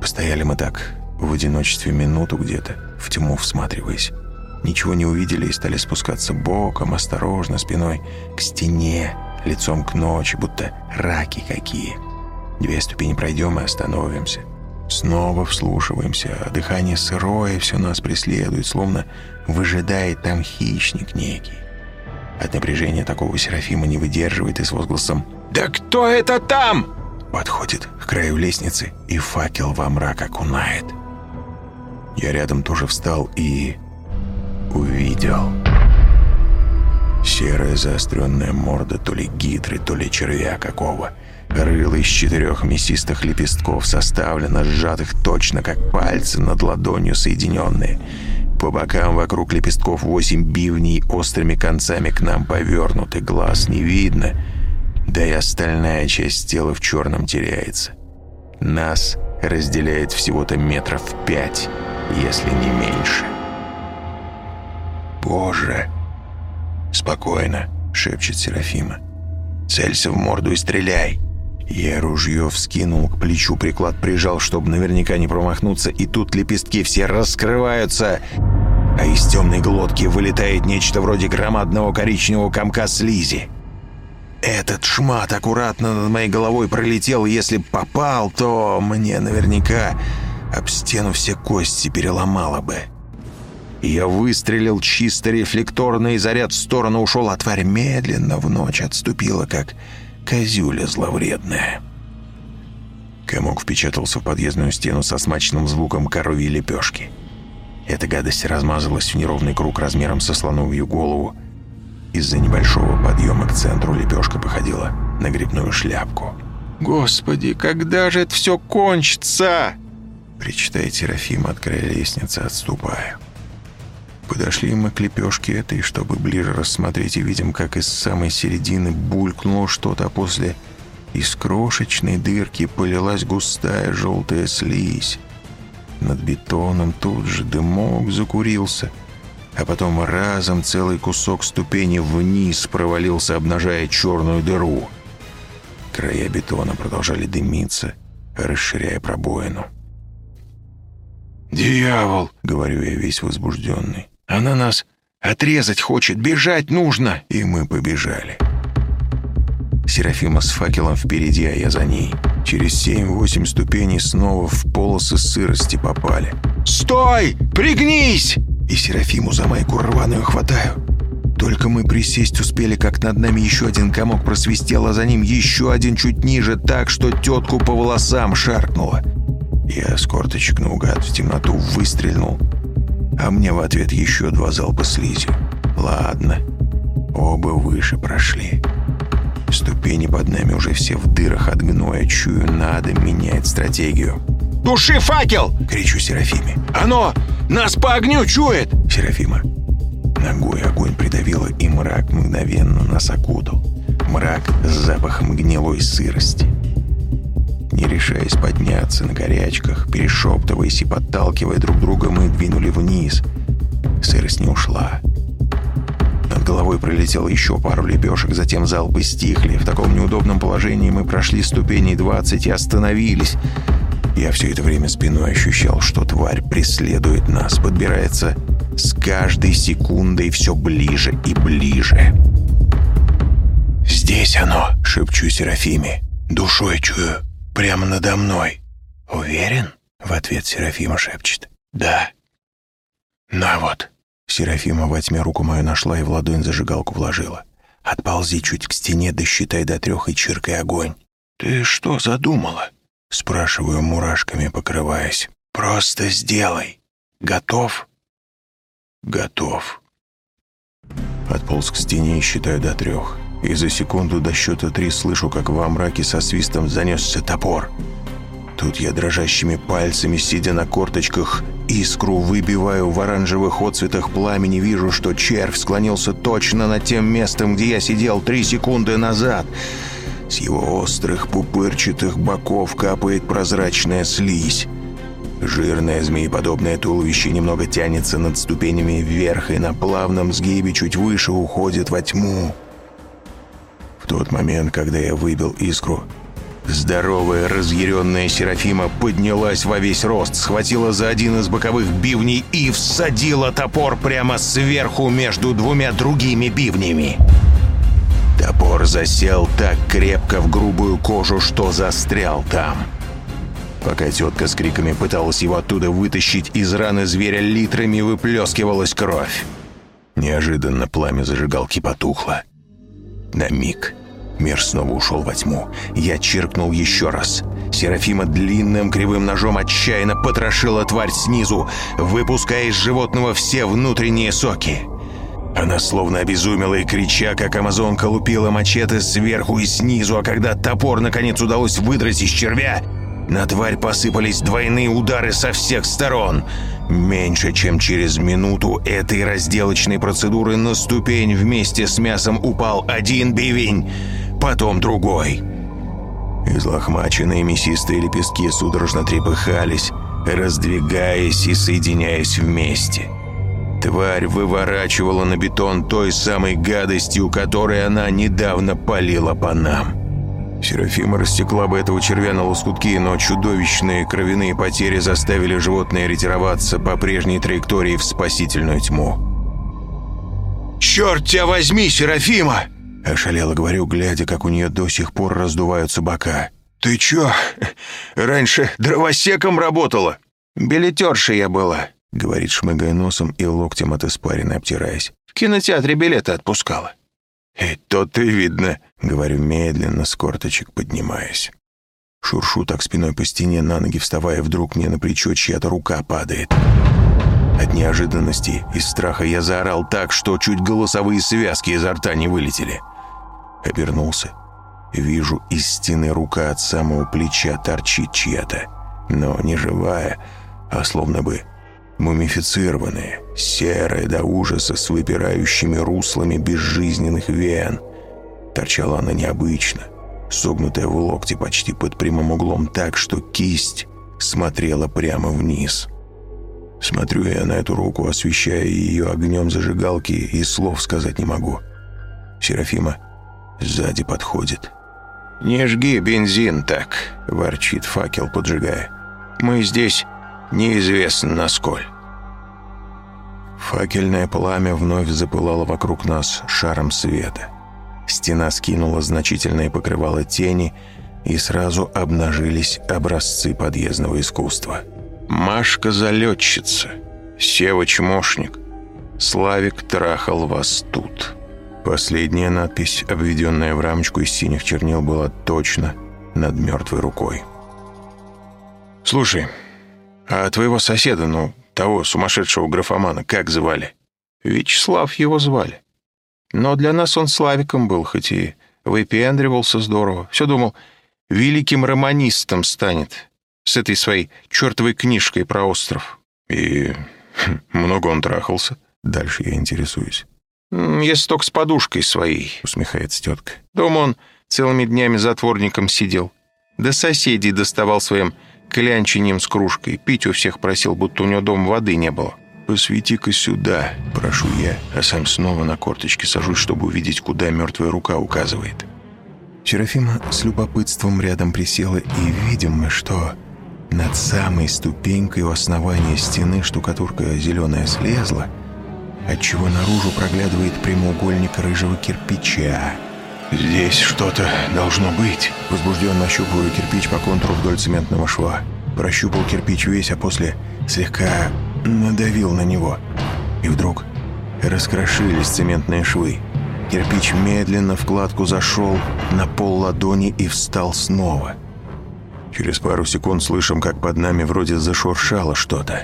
Постояли мы так, в одиночестве минуту где-то, в тьму всматриваясь. Ничего не увидели и стали спускаться боком, осторожно, спиной к стене, лицом к ночи, будто раки какие. Две ступени пройдем и остановимся. Снова вслушиваемся, дыхание сырое все нас преследует, словно выжидает там хищник некий. От напряжения такого Серафима не выдерживает и с возгласом «Да кто это там?» Подходит к краю лестницы, и факел во мрак окунает. Я рядом тоже встал и... увидел. Серая заостренная морда то ли гидры, то ли червя какого — Рыло из четырех мясистых лепестков составлено, сжатых точно как пальцы над ладонью соединенные. По бокам вокруг лепестков восемь бивней острыми концами к нам повернуты, глаз не видно, да и остальная часть тела в черном теряется. Нас разделяет всего-то метров пять, если не меньше. «Боже!» «Спокойно», — шепчет Серафима. «Целься в морду и стреляй!» Я ружье вскинул, к плечу приклад прижал, чтобы наверняка не промахнуться, и тут лепестки все раскрываются, а из темной глотки вылетает нечто вроде громадного коричневого комка слизи. Этот шмат аккуратно над моей головой пролетел, если попал, то мне наверняка об стену все кости переломало бы. Я выстрелил чисто рефлекторно, и заряд в сторону ушел, а тварь медленно в ночь отступила, как козюля зловредная. Комок впечатался в подъездную стену со смачным звуком коровьей лепешки. Эта гадость размазалась в неровный круг размером со слоновью голову. Из-за небольшого подъема к центру лепешка походила на грибную шляпку. «Господи, когда же это все кончится?» Причитает Серафим от края лестницы, отступая. Подошли мы к лепешке этой, чтобы ближе рассмотреть, и видим, как из самой середины булькнуло что-то, а после из крошечной дырки полилась густая желтая слизь. Над бетоном тут же дымок закурился, а потом разом целый кусок ступени вниз провалился, обнажая черную дыру. Края бетона продолжали дымиться, расширяя пробоину. «Дьявол!» — говорю я весь возбужденный. Она нас отрезать хочет, бежать нужно!» И мы побежали. Серафима с факелом впереди, а я за ней. Через семь-восемь ступеней снова в полосы сырости попали. «Стой! Пригнись!» И Серафиму за майку рваную хватаю. Только мы присесть успели, как над нами еще один комок просвистел, а за ним еще один чуть ниже, так что тетку по волосам шаркнуло. Я с корточек наугад в темноту выстрелил, а мне в ответ еще два залпа слизи. Ладно, оба выше прошли. Ступени под нами уже все в дырах от гноя. Чую, надо менять стратегию. «Туши факел!» — кричу Серафиме. «Оно нас по огню чует!» Серафима. Ногой огонь придавило, и мрак мгновенно нас окутал. Мрак с запахом гнилой сырости. Не решаясь подняться на горячках, перешептываясь и подталкивая друг друга, мы двинули вниз. Сырость не ушла. Над головой пролетело еще пару лепешек, затем залпы стихли. В таком неудобном положении мы прошли ступеней 20 и остановились. Я все это время спиной ощущал, что тварь преследует нас, подбирается с каждой секундой все ближе и ближе. «Здесь оно!» — шепчу Серафиме. «Душой чую!» Прямо надо мной. Уверен? В ответ Серафима шепчет. Да. На вот. Серафима во тьме руку мою нашла и в ладонь зажигалку вложила. Отползи чуть к стене, да считай до трех и чиркай огонь. Ты что задумала? Спрашиваю мурашками, покрываясь. Просто сделай. Готов? Готов. Отполз к стене и считаю до трех и за секунду до счета три слышу, как во мраке со свистом занесся топор. Тут я дрожащими пальцами, сидя на корточках, искру выбиваю в оранжевых отцветах пламени, вижу, что червь склонился точно над тем местом, где я сидел три секунды назад. С его острых пупырчатых боков капает прозрачная слизь. Жирное змееподобное туловище немного тянется над ступенями вверх и на плавном сгибе чуть выше уходит во тьму тот момент, когда я выбил искру, здоровая разъяренная Серафима поднялась во весь рост, схватила за один из боковых бивней и всадила топор прямо сверху между двумя другими бивнями. Топор засел так крепко в грубую кожу, что застрял там. Пока тетка с криками пыталась его оттуда вытащить, из раны зверя литрами выплескивалась кровь. Неожиданно пламя зажигалки потухло. На миг мир снова ушел во тьму. Я чиркнул еще раз. Серафима длинным кривым ножом отчаянно потрошила тварь снизу, выпуская из животного все внутренние соки. Она словно обезумела и, крича, как амазонка, лупила мачете сверху и снизу, а когда топор наконец удалось выдрать из червя, на тварь посыпались двойные удары со всех сторон. Меньше чем через минуту этой разделочной процедуры на ступень вместе с мясом упал один бивень, потом другой. Излохмаченные мясистые лепестки судорожно трепыхались, раздвигаясь и соединяясь вместе. Тварь выворачивала на бетон той самой гадостью, которой она недавно палила по нам. Серафима растекла бы этого червя на лоскутки, но чудовищные кровяные потери заставили животное ретироваться по прежней траектории в спасительную тьму. «Черт тебя возьми, Серафима!» Ошалело говорю, глядя, как у нее до сих пор раздуваются бока. «Ты чё? Раньше дровосеком работала?» «Билетерша я была», — говорит, шмыгая носом и локтем от испарины обтираясь. «В кинотеатре билеты отпускала». «И то ты видно», — говорю медленно, с корточек поднимаясь. Шуршу так спиной по стене, на ноги вставая, вдруг мне на плечо чья-то рука падает. От неожиданности и страха я заорал так, что чуть голосовые связки изо рта не вылетели. Обернулся. Вижу, из стены рука от самого плеча торчит чья-то, но не живая, а словно бы мумифицированная, серая до ужаса с выпирающими руслами безжизненных вен. Торчала она необычно, согнутая в локте почти под прямым углом так, что кисть смотрела прямо вниз. Смотрю я на эту руку, освещая ее огнем зажигалки, и слов сказать не могу. Серафима сзади подходит. «Не жги бензин так», — ворчит факел, поджигая. «Мы здесь неизвестно насколь». Факельное пламя вновь запылало вокруг нас шаром света. Стена скинула значительное покрывало тени, и сразу обнажились образцы подъездного искусства. «Машка-залетчица», «Сева-чмошник», «Славик трахал вас тут». Последняя надпись, обведенная в рамочку из синих чернил, была точно над мертвой рукой. «Слушай, а твоего соседа, ну, того сумасшедшего графомана, как звали?» «Вячеслав его звали. Но для нас он Славиком был, хоть и выпендривался здорово. Все думал, великим романистом станет с этой своей чертовой книжкой про остров». «И хм, много он трахался?» Дальше я интересуюсь. «Если только с подушкой своей», — усмехается тетка. Дома он целыми днями затворником сидел. До соседей доставал своим клянчением с кружкой. Пить у всех просил, будто у него дома воды не было. «Посвети-ка сюда», — прошу я, а сам снова на корточке сажусь, чтобы увидеть, куда мертвая рука указывает. Серафима с любопытством рядом присела, и видим мы, что над самой ступенькой у основания стены штукатурка зеленая слезла, отчего наружу проглядывает прямоугольник рыжего кирпича. «Здесь что-то должно быть!» Возбужденно ощупываю кирпич по контуру вдоль цементного шва. Прощупал кирпич весь, а после слегка надавил на него. И вдруг раскрошились цементные швы. Кирпич медленно в кладку зашел на пол ладони и встал снова. Через пару секунд слышим, как под нами вроде зашуршало что-то.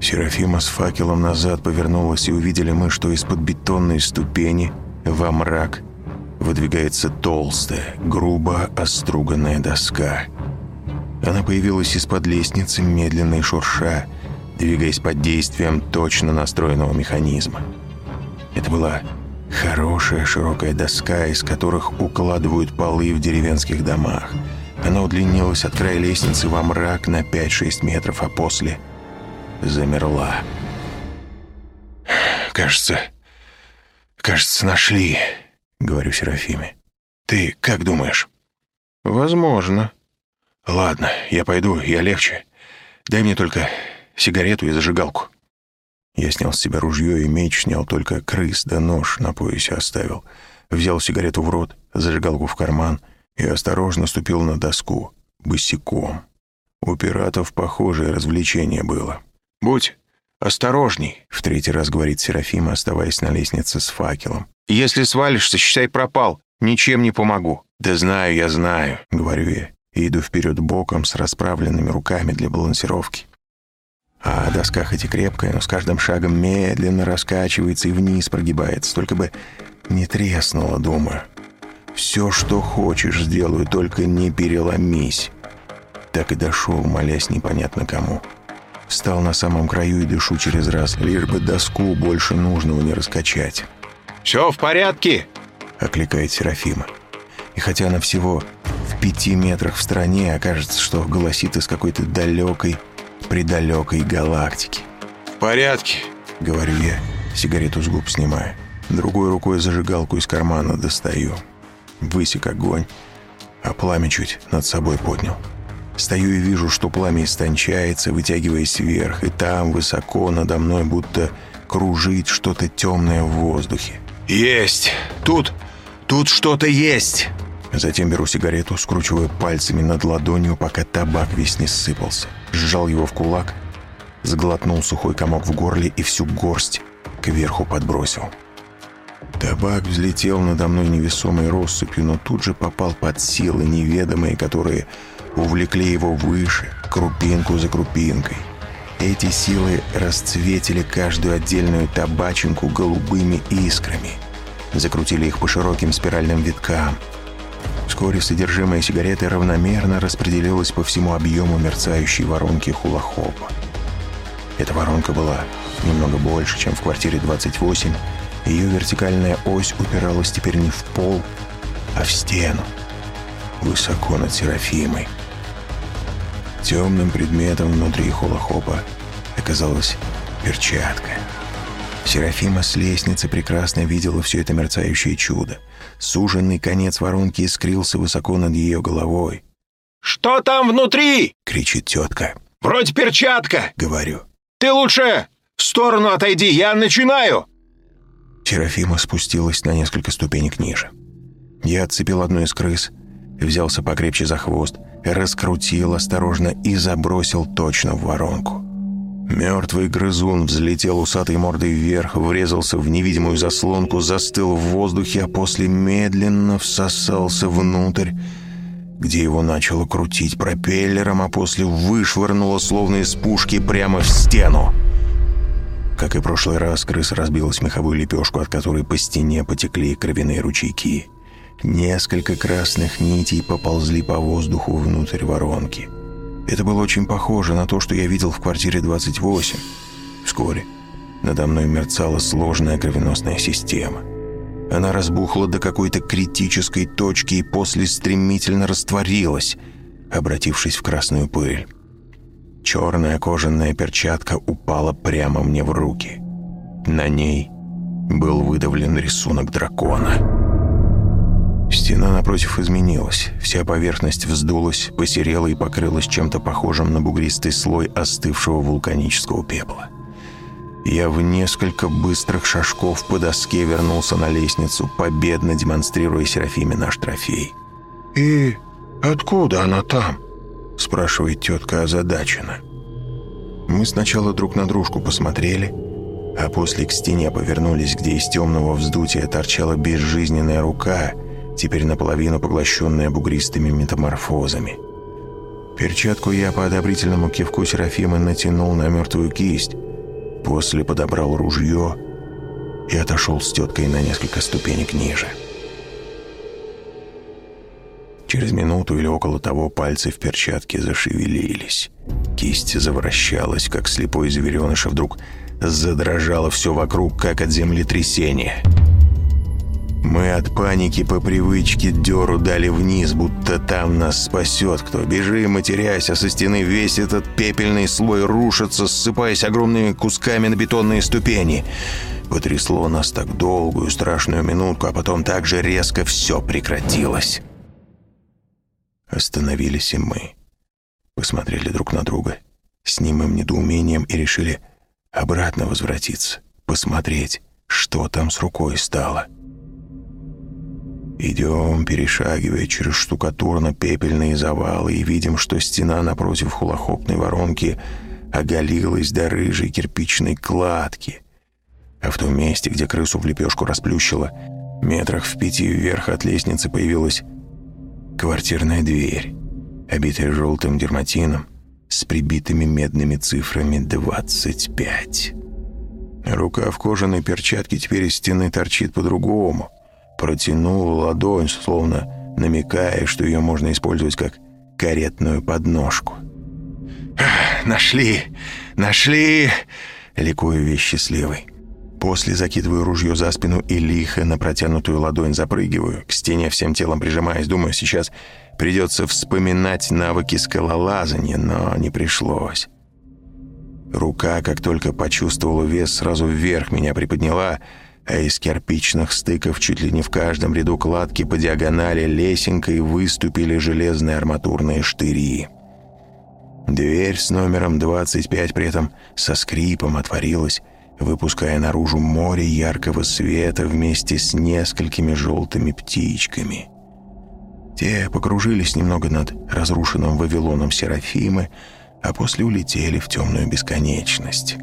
Серафима с факелом назад повернулась, и увидели мы, что из-под бетонной ступени во мрак выдвигается толстая, грубо оструганная доска. Она появилась из-под лестницы, медленно и шурша, двигаясь под действием точно настроенного механизма. Это была хорошая широкая доска, из которых укладывают полы в деревенских домах. Она удлинилась от края лестницы во мрак на 5-6 метров, а после — замерла. «Кажется, кажется, нашли», — говорю Серафиме. «Ты как думаешь?» «Возможно». «Ладно, я пойду, я легче. Дай мне только сигарету и зажигалку». Я снял с себя ружье и меч, снял только крыс да нож на поясе оставил. Взял сигарету в рот, зажигалку в карман и осторожно ступил на доску, босиком. У пиратов похожее развлечение было. «Будь осторожней», — в третий раз говорит Серафима, оставаясь на лестнице с факелом. «Если свалишься, считай, пропал. Ничем не помогу». «Да знаю, я знаю», — говорю я, и иду вперед боком с расправленными руками для балансировки. А доска хоть и крепкая, но с каждым шагом медленно раскачивается и вниз прогибается. Только бы не треснуло, думаю. Все, что хочешь, сделаю, только не переломись. Так и дошел, молясь непонятно кому. Встал на самом краю и дышу через раз, лишь бы доску больше нужного не раскачать. «Все в порядке?» — окликает Серафима. И хотя она всего в пяти метрах в стороне, окажется, что голосит из какой-то далекой, предалекой галактики. «В порядке», — говорю я, сигарету с губ снимая. Другой рукой зажигалку из кармана достаю. Высек огонь, а пламя чуть над собой поднял. Стою и вижу, что пламя истончается, вытягиваясь вверх, и там, высоко надо мной, будто кружит что-то темное в воздухе. «Есть! Тут... тут что-то есть!» Затем беру сигарету, скручиваю пальцами над ладонью, пока табак весь не сыпался. Сжал его в кулак, сглотнул сухой комок в горле и всю горсть кверху подбросил. Табак взлетел надо мной невесомой россыпью, но тут же попал под силы неведомые, которые увлекли его выше, крупинку за крупинкой. Эти силы расцветили каждую отдельную табачинку голубыми искрами, закрутили их по широким спиральным виткам. Вскоре содержимое сигареты равномерно распределилось по всему объему мерцающей воронки хулахопа. Эта воронка была немного больше, чем в квартире 28, ее вертикальная ось упиралась теперь не в пол, а в стену, высоко над Серафимой. Темным предметом внутри холохопа оказалась перчатка. Серафима с лестницы прекрасно видела все это мерцающее чудо. Суженный конец воронки искрился высоко над ее головой. «Что там внутри?» — кричит тетка. «Вроде перчатка!» — говорю. «Ты лучше в сторону отойди, я начинаю!» Серафима спустилась на несколько ступенек ниже. Я отцепил одну из крыс, взялся покрепче за хвост, раскрутил осторожно и забросил точно в воронку. Мертвый грызун взлетел усатой мордой вверх, врезался в невидимую заслонку, застыл в воздухе, а после медленно всосался внутрь, где его начало крутить пропеллером, а после вышвырнуло, словно из пушки, прямо в стену. Как и прошлый раз, крыса разбилась меховую лепешку, от которой по стене потекли кровяные ручейки. Несколько красных нитей поползли по воздуху внутрь воронки. Это было очень похоже на то, что я видел в квартире 28. Вскоре надо мной мерцала сложная кровеносная система. Она разбухла до какой-то критической точки и после стремительно растворилась, обратившись в красную пыль. Черная кожаная перчатка упала прямо мне в руки. На ней был выдавлен рисунок дракона. Стена напротив изменилась. Вся поверхность вздулась, посерела и покрылась чем-то похожим на бугристый слой остывшего вулканического пепла. Я в несколько быстрых шажков по доске вернулся на лестницу, победно демонстрируя Серафиме наш трофей. «И откуда она там?» — спрашивает тетка озадаченно. Мы сначала друг на дружку посмотрели, а после к стене повернулись, где из темного вздутия торчала безжизненная рука, теперь наполовину поглощенная бугристыми метаморфозами. Перчатку я по одобрительному кивку Серафимы натянул на мертвую кисть, после подобрал ружье и отошел с теткой на несколько ступенек ниже. Через минуту или около того пальцы в перчатке зашевелились. Кисть завращалась, как слепой звереныш, и вдруг задрожало все вокруг, как от землетрясения. Мы от паники по привычке дёру дали вниз, будто там нас спасет кто. Бежим, матерясь, а со стены весь этот пепельный слой рушится, ссыпаясь огромными кусками на бетонные ступени. Потрясло нас так долгую страшную минутку, а потом так же резко все прекратилось. Остановились и мы. Посмотрели друг на друга с немым недоумением и решили обратно возвратиться, посмотреть, что там с рукой стало. Идем, перешагивая через штукатурно-пепельные завалы, и видим, что стена напротив хулохопной воронки оголилась до рыжей кирпичной кладки. А в том месте, где крысу в лепешку расплющило, метрах в пяти вверх от лестницы появилась квартирная дверь, обитая желтым дерматином, с прибитыми медными цифрами 25. Рука в кожаной перчатке теперь из стены торчит по-другому. Протянула ладонь, словно намекая, что ее можно использовать как каретную подножку. «Нашли! Нашли!» — ликую весь счастливый. После закидываю ружье за спину и лихо на протянутую ладонь запрыгиваю, к стене всем телом прижимаясь, думаю, сейчас придется вспоминать навыки скалолазания, но не пришлось. Рука, как только почувствовала вес, сразу вверх меня приподняла, а из кирпичных стыков чуть ли не в каждом ряду кладки по диагонали лесенкой выступили железные арматурные штыри. Дверь с номером 25 при этом со скрипом отворилась, выпуская наружу море яркого света вместе с несколькими желтыми птичками. Те покружились немного над разрушенным Вавилоном Серафимы, а после улетели в темную бесконечность.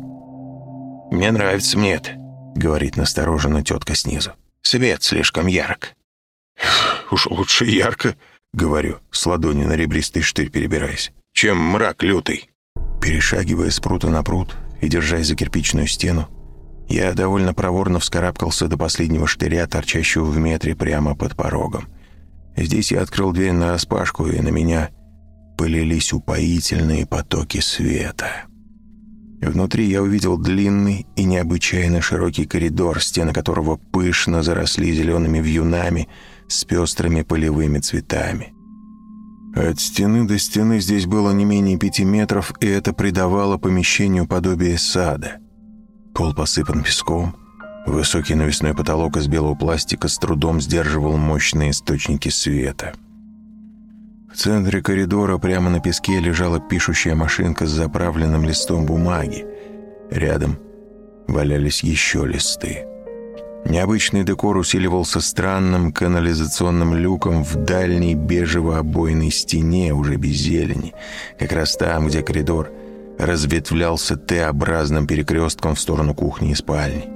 «Мне нравится мне это», — говорит настороженно тетка снизу. «Свет слишком ярок». «Уж лучше ярко», — говорю, с ладони на ребристый штырь перебираясь, «чем мрак лютый». Перешагивая с прута на пруд, и, держась за кирпичную стену, я довольно проворно вскарабкался до последнего штыря, торчащего в метре прямо под порогом. Здесь я открыл дверь нараспашку, и на меня полились упоительные потоки света. Внутри я увидел длинный и необычайно широкий коридор, стены которого пышно заросли зелеными вьюнами с пестрыми полевыми цветами. От стены до стены здесь было не менее пяти метров, и это придавало помещению подобие сада. Пол посыпан песком, высокий навесной потолок из белого пластика с трудом сдерживал мощные источники света. В центре коридора прямо на песке лежала пишущая машинка с заправленным листом бумаги. Рядом валялись еще листы. Необычный декор усиливался странным канализационным люком в дальней бежево-обойной стене, уже без зелени, как раз там, где коридор разветвлялся Т-образным перекрестком в сторону кухни и спальни.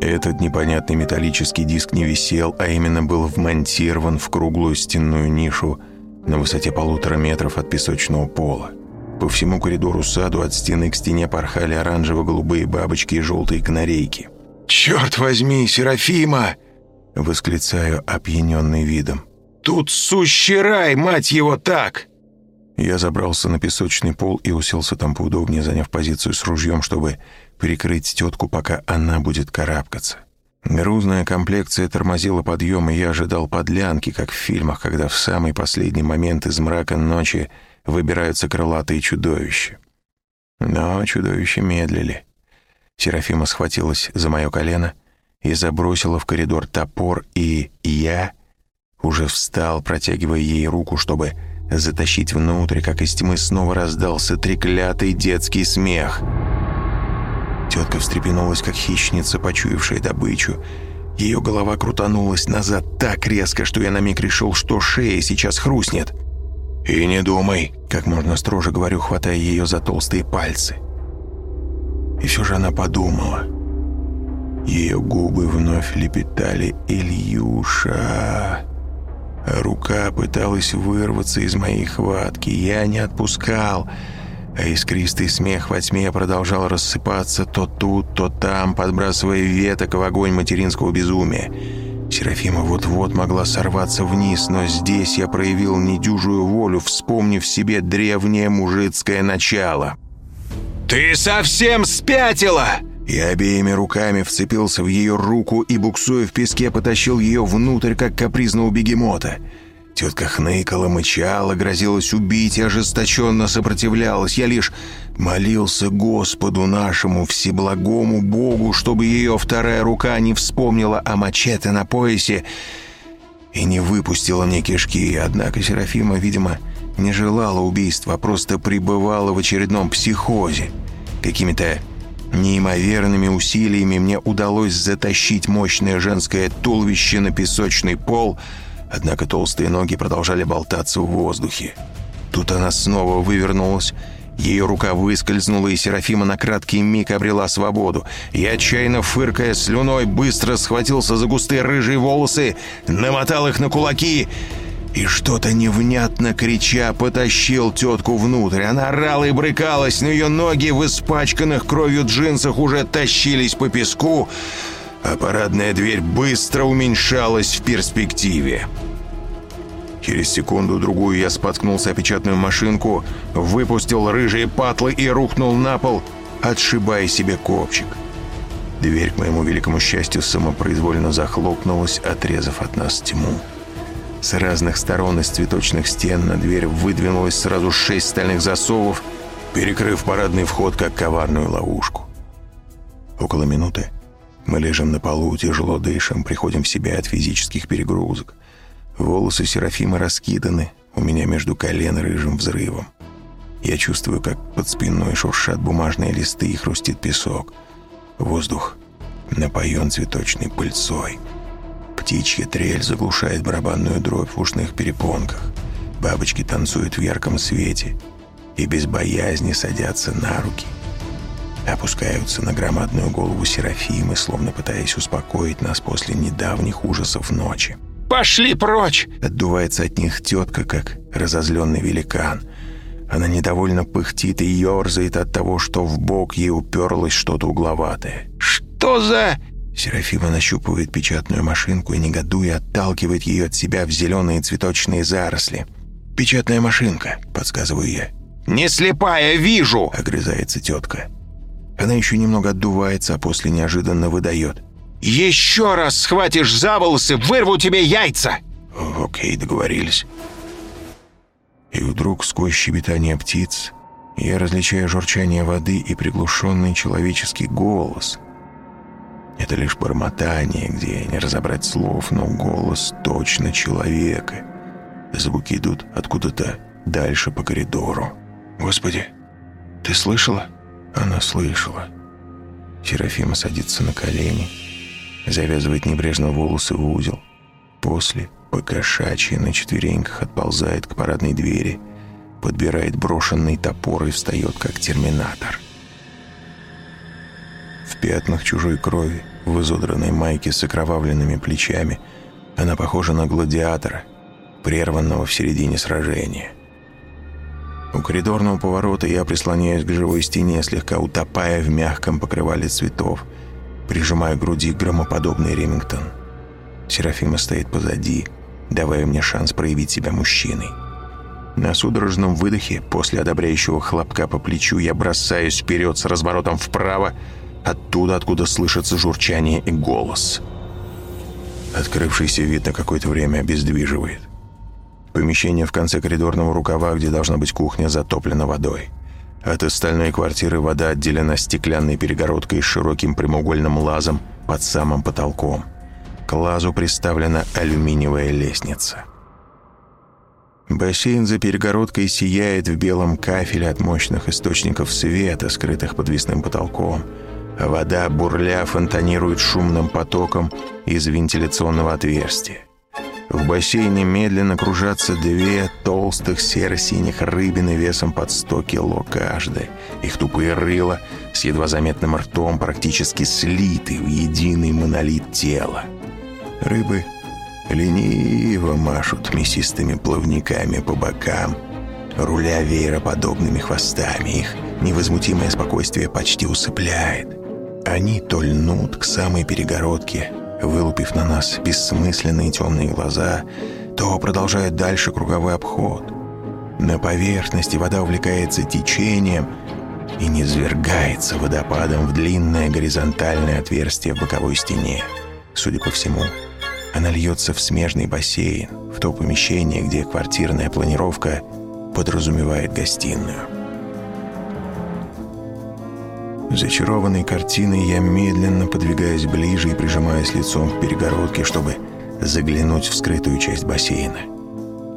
Этот непонятный металлический диск не висел, а именно был вмонтирован в круглую стенную нишу на высоте полутора метров от песочного пола. По всему коридору саду от стены к стене порхали оранжево-голубые бабочки и желтые канарейки – «Черт возьми, Серафима!» — восклицаю, опьяненный видом. «Тут сущий рай, мать его, так!» Я забрался на песочный пол и уселся там поудобнее, заняв позицию с ружьем, чтобы прикрыть тетку, пока она будет карабкаться. Грузная комплекция тормозила подъем, и я ожидал подлянки, как в фильмах, когда в самый последний момент из мрака ночи выбираются крылатые чудовища. Но чудовища медлили. Серафима схватилась за мое колено и забросила в коридор топор, и я уже встал, протягивая ей руку, чтобы затащить внутрь, как из тьмы снова раздался треклятый детский смех. Тетка встрепенулась, как хищница, почуявшая добычу. Ее голова крутанулась назад так резко, что я на миг решил, что шея сейчас хрустнет. «И не думай», — как можно строже говорю, хватая ее за толстые пальцы. И все же она подумала. Ее губы вновь лепетали «Ильюша». Рука пыталась вырваться из моей хватки. Я не отпускал, а искристый смех во тьме продолжал рассыпаться то тут, то там, подбрасывая веток в огонь материнского безумия. Серафима вот-вот могла сорваться вниз, но здесь я проявил недюжую волю, вспомнив себе древнее мужицкое начало. «Ты совсем спятила!» Я обеими руками вцепился в ее руку и, буксуя в песке, потащил ее внутрь, как капризного бегемота. Тетка хныкала, мычала, грозилась убить и ожесточенно сопротивлялась. Я лишь молился Господу нашему, всеблагому Богу, чтобы ее вторая рука не вспомнила о мачете на поясе и не выпустила мне кишки. Однако Серафима, видимо, не желала убийства, а просто пребывала в очередном психозе. Какими-то неимоверными усилиями мне удалось затащить мощное женское туловище на песочный пол, Однако толстые ноги продолжали болтаться в воздухе. Тут она снова вывернулась, ее рука выскользнула, и Серафима на краткий миг обрела свободу. Я, отчаянно фыркая слюной, быстро схватился за густые рыжие волосы, намотал их на кулаки и что-то невнятно крича потащил тетку внутрь. Она орала и брыкалась, но ее ноги в испачканных кровью джинсах уже тащились по песку, а парадная дверь быстро уменьшалась в перспективе. Через секунду-другую я споткнулся о печатную машинку, выпустил рыжие патлы и рухнул на пол, отшибая себе копчик. Дверь, к моему великому счастью, самопроизвольно захлопнулась, отрезав от нас тьму. С разных сторон из цветочных стен на дверь выдвинулось сразу шесть стальных засовов, перекрыв парадный вход как коварную ловушку. Около минуты мы лежим на полу, тяжело дышим, приходим в себя от физических перегрузок – Волосы Серафима раскиданы, у меня между колен рыжим взрывом. Я чувствую, как под спиной шуршат бумажные листы и хрустит песок. Воздух напоен цветочной пыльцой. Птичья трель заглушает барабанную дробь в ушных перепонках. Бабочки танцуют в ярком свете и без боязни садятся на руки. Опускаются на громадную голову Серафимы, словно пытаясь успокоить нас после недавних ужасов ночи. Пошли прочь!» Отдувается от них тетка, как разозленный великан. Она недовольно пыхтит и ерзает от того, что в бок ей уперлось что-то угловатое. «Что за...» Серафима нащупывает печатную машинку и, негодуя, отталкивает ее от себя в зеленые цветочные заросли. «Печатная машинка», — подсказываю я. «Не слепая, вижу!» — огрызается тетка. Она еще немного отдувается, а после неожиданно выдает. Еще раз схватишь за волосы, вырву тебе яйца!» «Окей, договорились». И вдруг сквозь щебетание птиц я различаю журчание воды и приглушенный человеческий голос. Это лишь бормотание, где не разобрать слов, но голос точно человека. Звуки идут откуда-то дальше по коридору. «Господи, ты слышала?» Она слышала. Серафима садится на колени завязывает небрежно волосы в узел. После, покошачьи на четвереньках отползает к парадной двери, подбирает брошенный топор и встает, как терминатор. В пятнах чужой крови, в изодранной майке с окровавленными плечами, она похожа на гладиатора, прерванного в середине сражения. У коридорного поворота я прислоняюсь к живой стене, слегка утопая в мягком покрывале цветов – прижимая к груди громоподобный Ремингтон. Серафима стоит позади, давая мне шанс проявить себя мужчиной. На судорожном выдохе, после одобряющего хлопка по плечу, я бросаюсь вперед с разворотом вправо, оттуда, откуда слышится журчание и голос. Открывшийся вид на какое-то время обездвиживает. Помещение в конце коридорного рукава, где должна быть кухня, затоплено водой. От остальной квартиры вода отделена стеклянной перегородкой с широким прямоугольным лазом под самым потолком. К лазу приставлена алюминиевая лестница. Бассейн за перегородкой сияет в белом кафеле от мощных источников света, скрытых подвесным потолком. Вода, бурля, фонтанирует шумным потоком из вентиляционного отверстия. В бассейне медленно кружатся две толстых серо-синих рыбины весом под 100 кило каждая. Их тупые рыла с едва заметным ртом практически слиты в единый монолит тела. Рыбы лениво машут мясистыми плавниками по бокам, руля веероподобными хвостами. Их невозмутимое спокойствие почти усыпляет. Они то льнут к самой перегородке, вылупив на нас бессмысленные темные глаза, то продолжает дальше круговой обход. На поверхности вода увлекается течением и низвергается водопадом в длинное горизонтальное отверстие в боковой стене. Судя по всему, она льется в смежный бассейн, в то помещение, где квартирная планировка подразумевает гостиную. Зачарованной картиной я медленно подвигаюсь ближе и прижимаюсь лицом к перегородке, чтобы заглянуть в скрытую часть бассейна.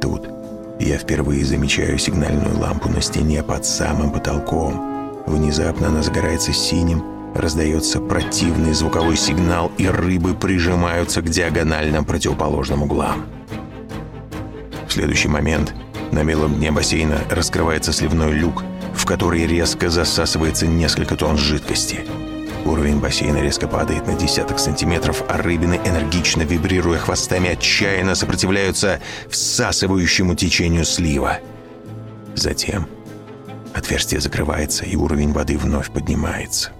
Тут я впервые замечаю сигнальную лампу на стене под самым потолком. Внезапно она загорается синим, раздается противный звуковой сигнал, и рыбы прижимаются к диагональным противоположным углам. В следующий момент на мелом дне бассейна раскрывается сливной люк, в который резко засасывается несколько тонн жидкости. Уровень бассейна резко падает на десяток сантиметров, а рыбины, энергично вибрируя хвостами, отчаянно сопротивляются всасывающему течению слива. Затем отверстие закрывается, и уровень воды вновь поднимается.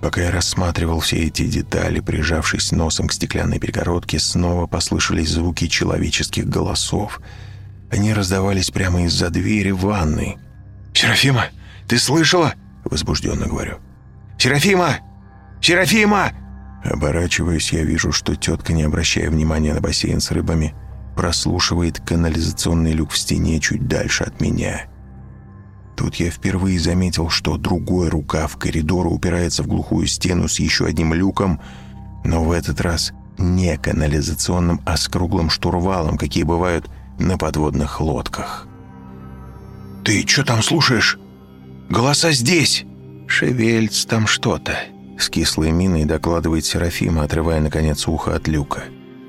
Пока я рассматривал все эти детали, прижавшись носом к стеклянной перегородке, снова послышались звуки человеческих голосов. Они раздавались прямо из-за двери ванной. «Серафима, ты слышала?» — возбужденно говорю. «Серафима! Серафима!» Оборачиваясь, я вижу, что тетка, не обращая внимания на бассейн с рыбами, прослушивает канализационный люк в стене чуть дальше от меня. Тут я впервые заметил, что другой рукав коридора упирается в глухую стену с еще одним люком, но в этот раз не канализационным, а с круглым штурвалом, какие бывают на подводных лодках. «Ты что там слушаешь? Голоса здесь!» «Шевельц там что-то», — с кислой миной докладывает Серафима, отрывая, наконец, ухо от люка.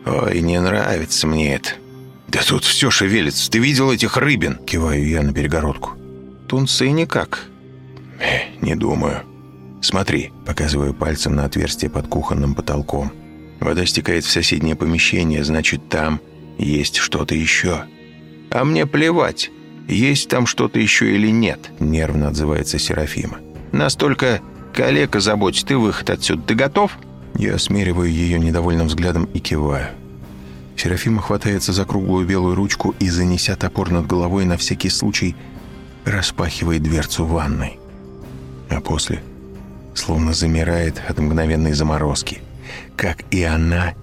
«Ой, не нравится мне это». «Да тут все шевелится. Ты видел этих рыбин?» Киваю я на перегородку. Тунцы никак. Э, не думаю. Смотри, показываю пальцем на отверстие под кухонным потолком. Вода стекает в соседнее помещение, значит, там есть что-то еще. А мне плевать, есть там что-то еще или нет, нервно отзывается Серафима. Настолько коллега заботит, ты выход отсюда. Ты готов? Я смериваю ее недовольным взглядом и киваю. Серафима хватается за круглую белую ручку и, занеся топор над головой, на всякий случай распахивает дверцу ванной. А после словно замирает от мгновенной заморозки. Как и она,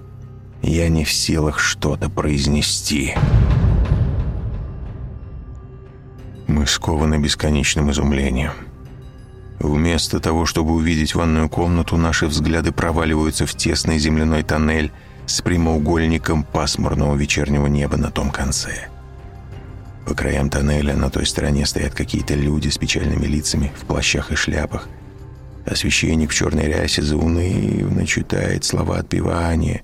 я не в силах что-то произнести. Мы скованы бесконечным изумлением. Вместо того, чтобы увидеть ванную комнату, наши взгляды проваливаются в тесный земляной тоннель с прямоугольником пасмурного вечернего неба на том конце. По краям тоннеля на той стороне стоят какие-то люди с печальными лицами в плащах и шляпах. Священник в черной рясе заунывно читает слова отпевания.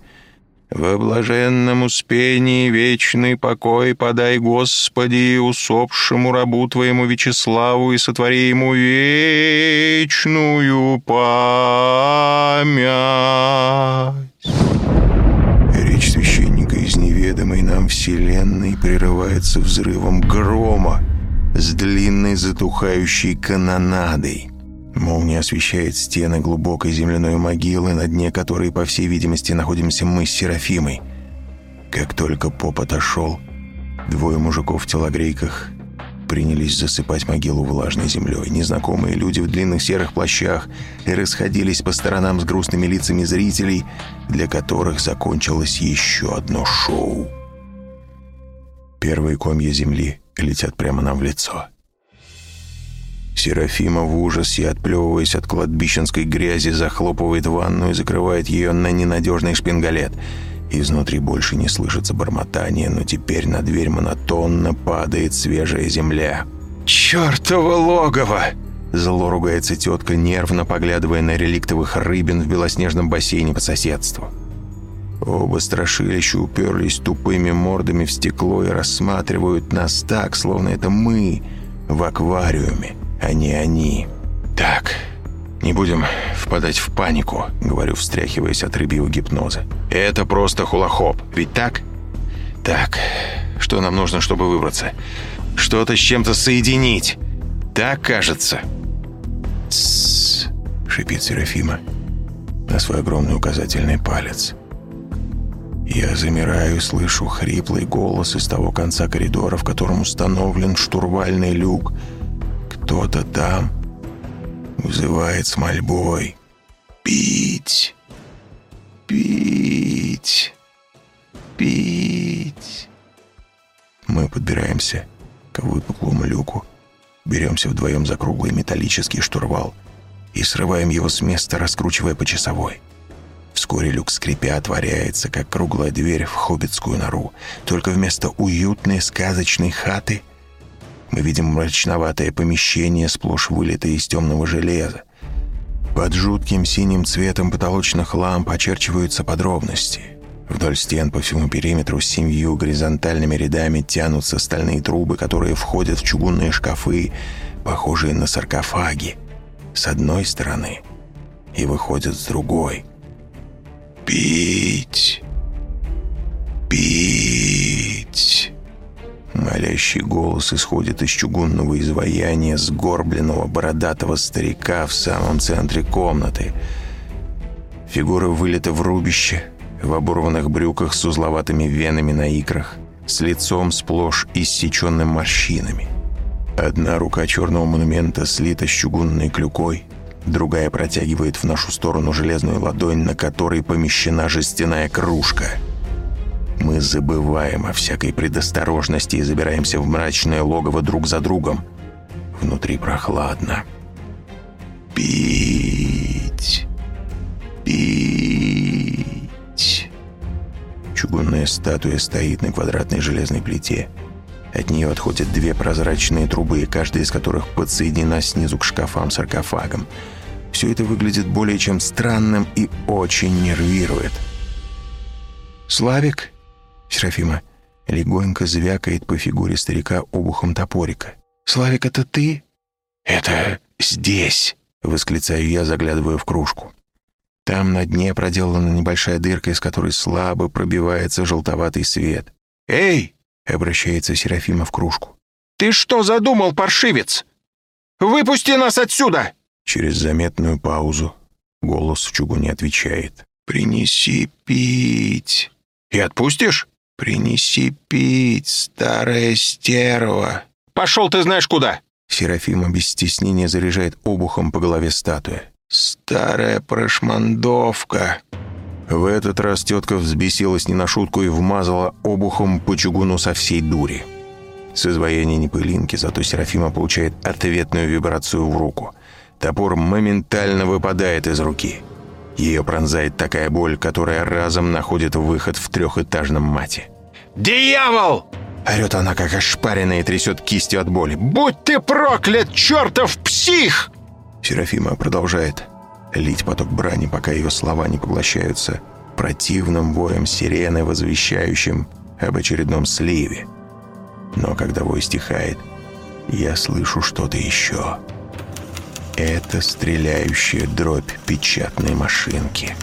«Во блаженном успении вечный покой подай, Господи, усопшему рабу Твоему Вячеславу и сотвори ему вечную память». Речь священника из неведомой нам вселенной прерывается взрывом грома с длинной затухающей канонадой. Молния освещает стены глубокой земляной могилы, на дне которой, по всей видимости, находимся мы с Серафимой. Как только поп отошел, двое мужиков в телогрейках принялись засыпать могилу влажной землей. Незнакомые люди в длинных серых плащах расходились по сторонам с грустными лицами зрителей, для которых закончилось еще одно шоу. Первые комья земли летят прямо нам в лицо. Серафима в ужасе, отплевываясь от кладбищенской грязи, захлопывает ванну и закрывает ее на ненадежный шпингалет — Изнутри больше не слышится бормотание, но теперь на дверь монотонно падает свежая земля. «Чёртово логово!» Зло ругается тетка, нервно поглядывая на реликтовых рыбин в белоснежном бассейне по соседству. Оба страшилища уперлись тупыми мордами в стекло и рассматривают нас так, словно это мы в аквариуме, не они. «Так, «Не будем впадать в панику», — говорю, встряхиваясь от рыбьего гипноза. «Это просто хулахоп, ведь так?» «Так, что нам нужно, чтобы выбраться? Что-то с чем-то соединить. Так кажется». «Тссс», — шипит Серафима на свой огромный указательный палец. Я замираю и слышу хриплый голос из того конца коридора, в котором установлен штурвальный люк. Кто-то там Вызывает с мольбой. «Пить! Пить! Пить!» Мы подбираемся к выпуклому люку, беремся вдвоем за круглый металлический штурвал и срываем его с места, раскручивая по часовой. Вскоре люк скрипя отворяется, как круглая дверь в хоббитскую нору. Только вместо уютной сказочной хаты мы видим мрачноватое помещение, сплошь вылитое из темного железа. Под жутким синим цветом потолочных ламп очерчиваются подробности. Вдоль стен по всему периметру с семью горизонтальными рядами тянутся стальные трубы, которые входят в чугунные шкафы, похожие на саркофаги, с одной стороны и выходят с другой. «Пить! Пить!» Молящий голос исходит из чугунного изваяния сгорбленного бородатого старика в самом центре комнаты. Фигура вылета в рубище, в оборванных брюках с узловатыми венами на икрах, с лицом сплошь иссеченным морщинами. Одна рука черного монумента слита с чугунной клюкой, другая протягивает в нашу сторону железную ладонь, на которой помещена жестяная кружка. Мы забываем о всякой предосторожности и забираемся в мрачное логово друг за другом. Внутри прохладно. Пить. Пить. Чугунная статуя стоит на квадратной железной плите. От нее отходят две прозрачные трубы, каждая из которых подсоединена снизу к шкафам-саркофагам. Все это выглядит более чем странным и очень нервирует. «Славик?» Серафима легонько звякает по фигуре старика обухом топорика. «Славик, это ты?» «Это здесь!» — восклицаю я, заглядывая в кружку. Там на дне проделана небольшая дырка, из которой слабо пробивается желтоватый свет. «Эй!» — обращается Серафима в кружку. «Ты что задумал, паршивец? Выпусти нас отсюда!» Через заметную паузу голос в чугуне отвечает. «Принеси пить». «И отпустишь?» «Принеси пить, старая стерва». «Пошел ты знаешь куда!» Серафима без стеснения заряжает обухом по голове статуя. «Старая прошмандовка». В этот раз тетка взбесилась не на шутку и вмазала обухом по чугуну со всей дури. С изваяния не пылинки, зато Серафима получает ответную вибрацию в руку. Топор моментально выпадает из руки. Ее пронзает такая боль, которая разом находит выход в трехэтажном мате. «Дьявол!» Орет она, как ошпаренная, и трясет кистью от боли. «Будь ты проклят, чертов псих!» Серафима продолжает лить поток брани, пока ее слова не поглощаются противным воем сирены, возвещающим об очередном сливе. Но когда вой стихает, я слышу что-то еще. Это стреляющая дробь печатной машинки.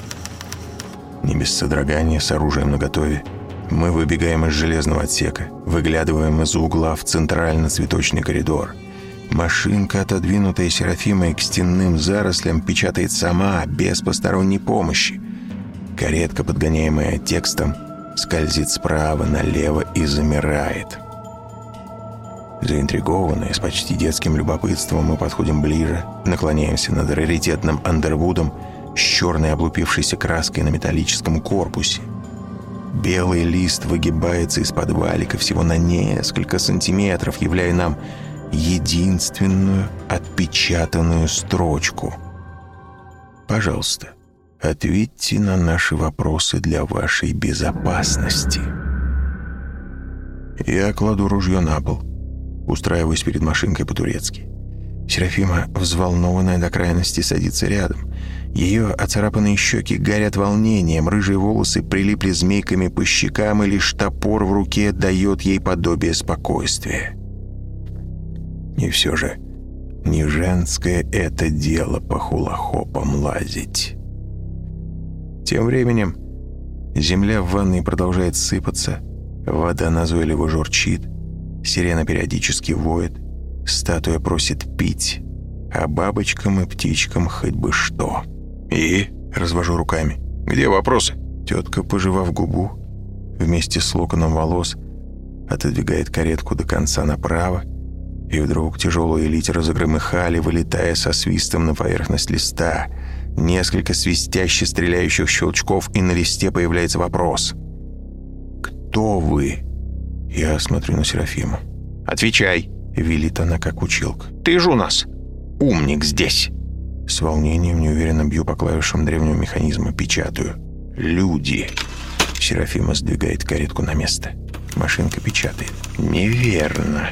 Не без содрогания, с оружием наготове, мы выбегаем из железного отсека, выглядываем из угла в центрально-цветочный коридор. Машинка, отодвинутая Серафимой к стенным зарослям, печатает сама, без посторонней помощи. Каретка, подгоняемая текстом, скользит справа налево и замирает. Заинтригованные, с почти детским любопытством, мы подходим ближе, наклоняемся над раритетным андервудом с черной облупившейся краской на металлическом корпусе. Белый лист выгибается из-под валика всего на несколько сантиметров, являя нам единственную отпечатанную строчку. Пожалуйста, ответьте на наши вопросы для вашей безопасности. Я кладу ружье на пол устраиваюсь перед машинкой по-турецки. Серафима, взволнованная до крайности, садится рядом. Ее оцарапанные щеки горят волнением, рыжие волосы прилипли змейками по щекам, и лишь топор в руке дает ей подобие спокойствия. И все же, не женское это дело по хулахопам лазить. Тем временем земля в ванной продолжает сыпаться, вода назойливо журчит, Сирена периодически воет, статуя просит пить, а бабочкам и птичкам хоть бы что. «И?» — развожу руками. «Где вопросы?» Тетка, пожевав губу, вместе с локоном волос, отодвигает каретку до конца направо, и вдруг тяжелые литера загромыхали, вылетая со свистом на поверхность листа. Несколько свистяще стреляющих щелчков, и на листе появляется вопрос. «Кто вы?» Я смотрю на Серафиму. «Отвечай!» — велит она, как училка. «Ты же у нас умник здесь!» С волнением неуверенно бью по клавишам древнего механизма, печатаю. «Люди!» Серафима сдвигает каретку на место. Машинка печатает. «Неверно!»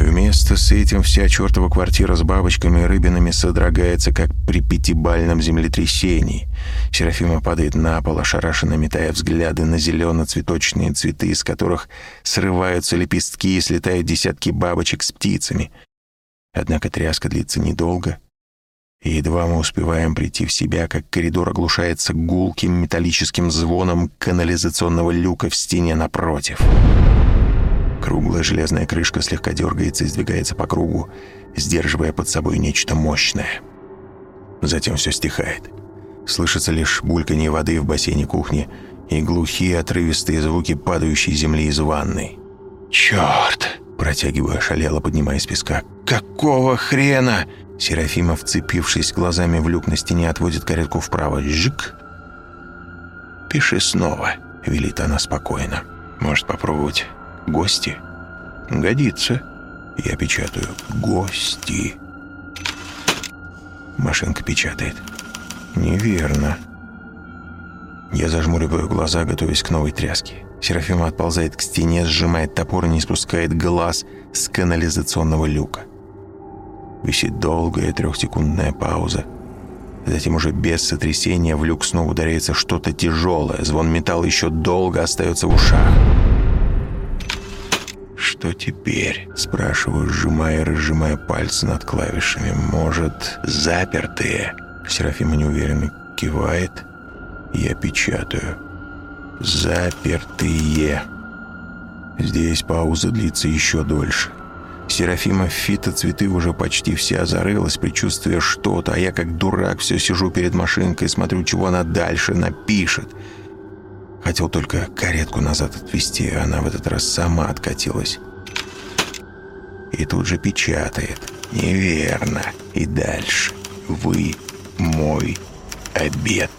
Вместо с этим вся чертова квартира с бабочками и рыбинами содрогается, как при пятибальном землетрясении. Серафима падает на пол, ошарашенно метая взгляды на зелено-цветочные цветы, из которых срываются лепестки и слетают десятки бабочек с птицами. Однако тряска длится недолго, и едва мы успеваем прийти в себя, как коридор оглушается гулким металлическим звоном канализационного люка в стене напротив. Круглая железная крышка слегка дергается и сдвигается по кругу, сдерживая под собой нечто мощное. Затем все стихает. Слышится лишь бульканье воды в бассейне кухни и глухие отрывистые звуки падающей земли из ванной. «Черт!» – протягиваю ошалело, поднимаясь с песка. «Какого хрена?» Серафима, вцепившись глазами в люк на стене, отводит каретку вправо. «Жик!» «Пиши снова», — велит она спокойно. «Может попробовать гости?» «Годится». Я печатаю «Гости». Машинка печатает. «Неверно». Я зажмуриваю глаза, готовясь к новой тряске. Серафима отползает к стене, сжимает топор и не спускает глаз с канализационного люка. Висит долгая трехсекундная пауза. Затем уже без сотрясения в люк снова ударяется что-то тяжелое. Звон металла еще долго остается в ушах. «Что теперь?» – спрашиваю, сжимая и разжимая пальцы над клавишами. «Может, запертые?» Серафима неуверенно кивает. Я печатаю. «Запертые». Здесь пауза длится еще дольше. Серафима фитоцветы уже почти вся зарылась, предчувствуя что-то, а я как дурак все сижу перед машинкой и смотрю, чего она дальше напишет. Хотел только каретку назад отвезти, а она в этот раз сама откатилась. И тут же печатает. Неверно. И дальше. Вы мой обед.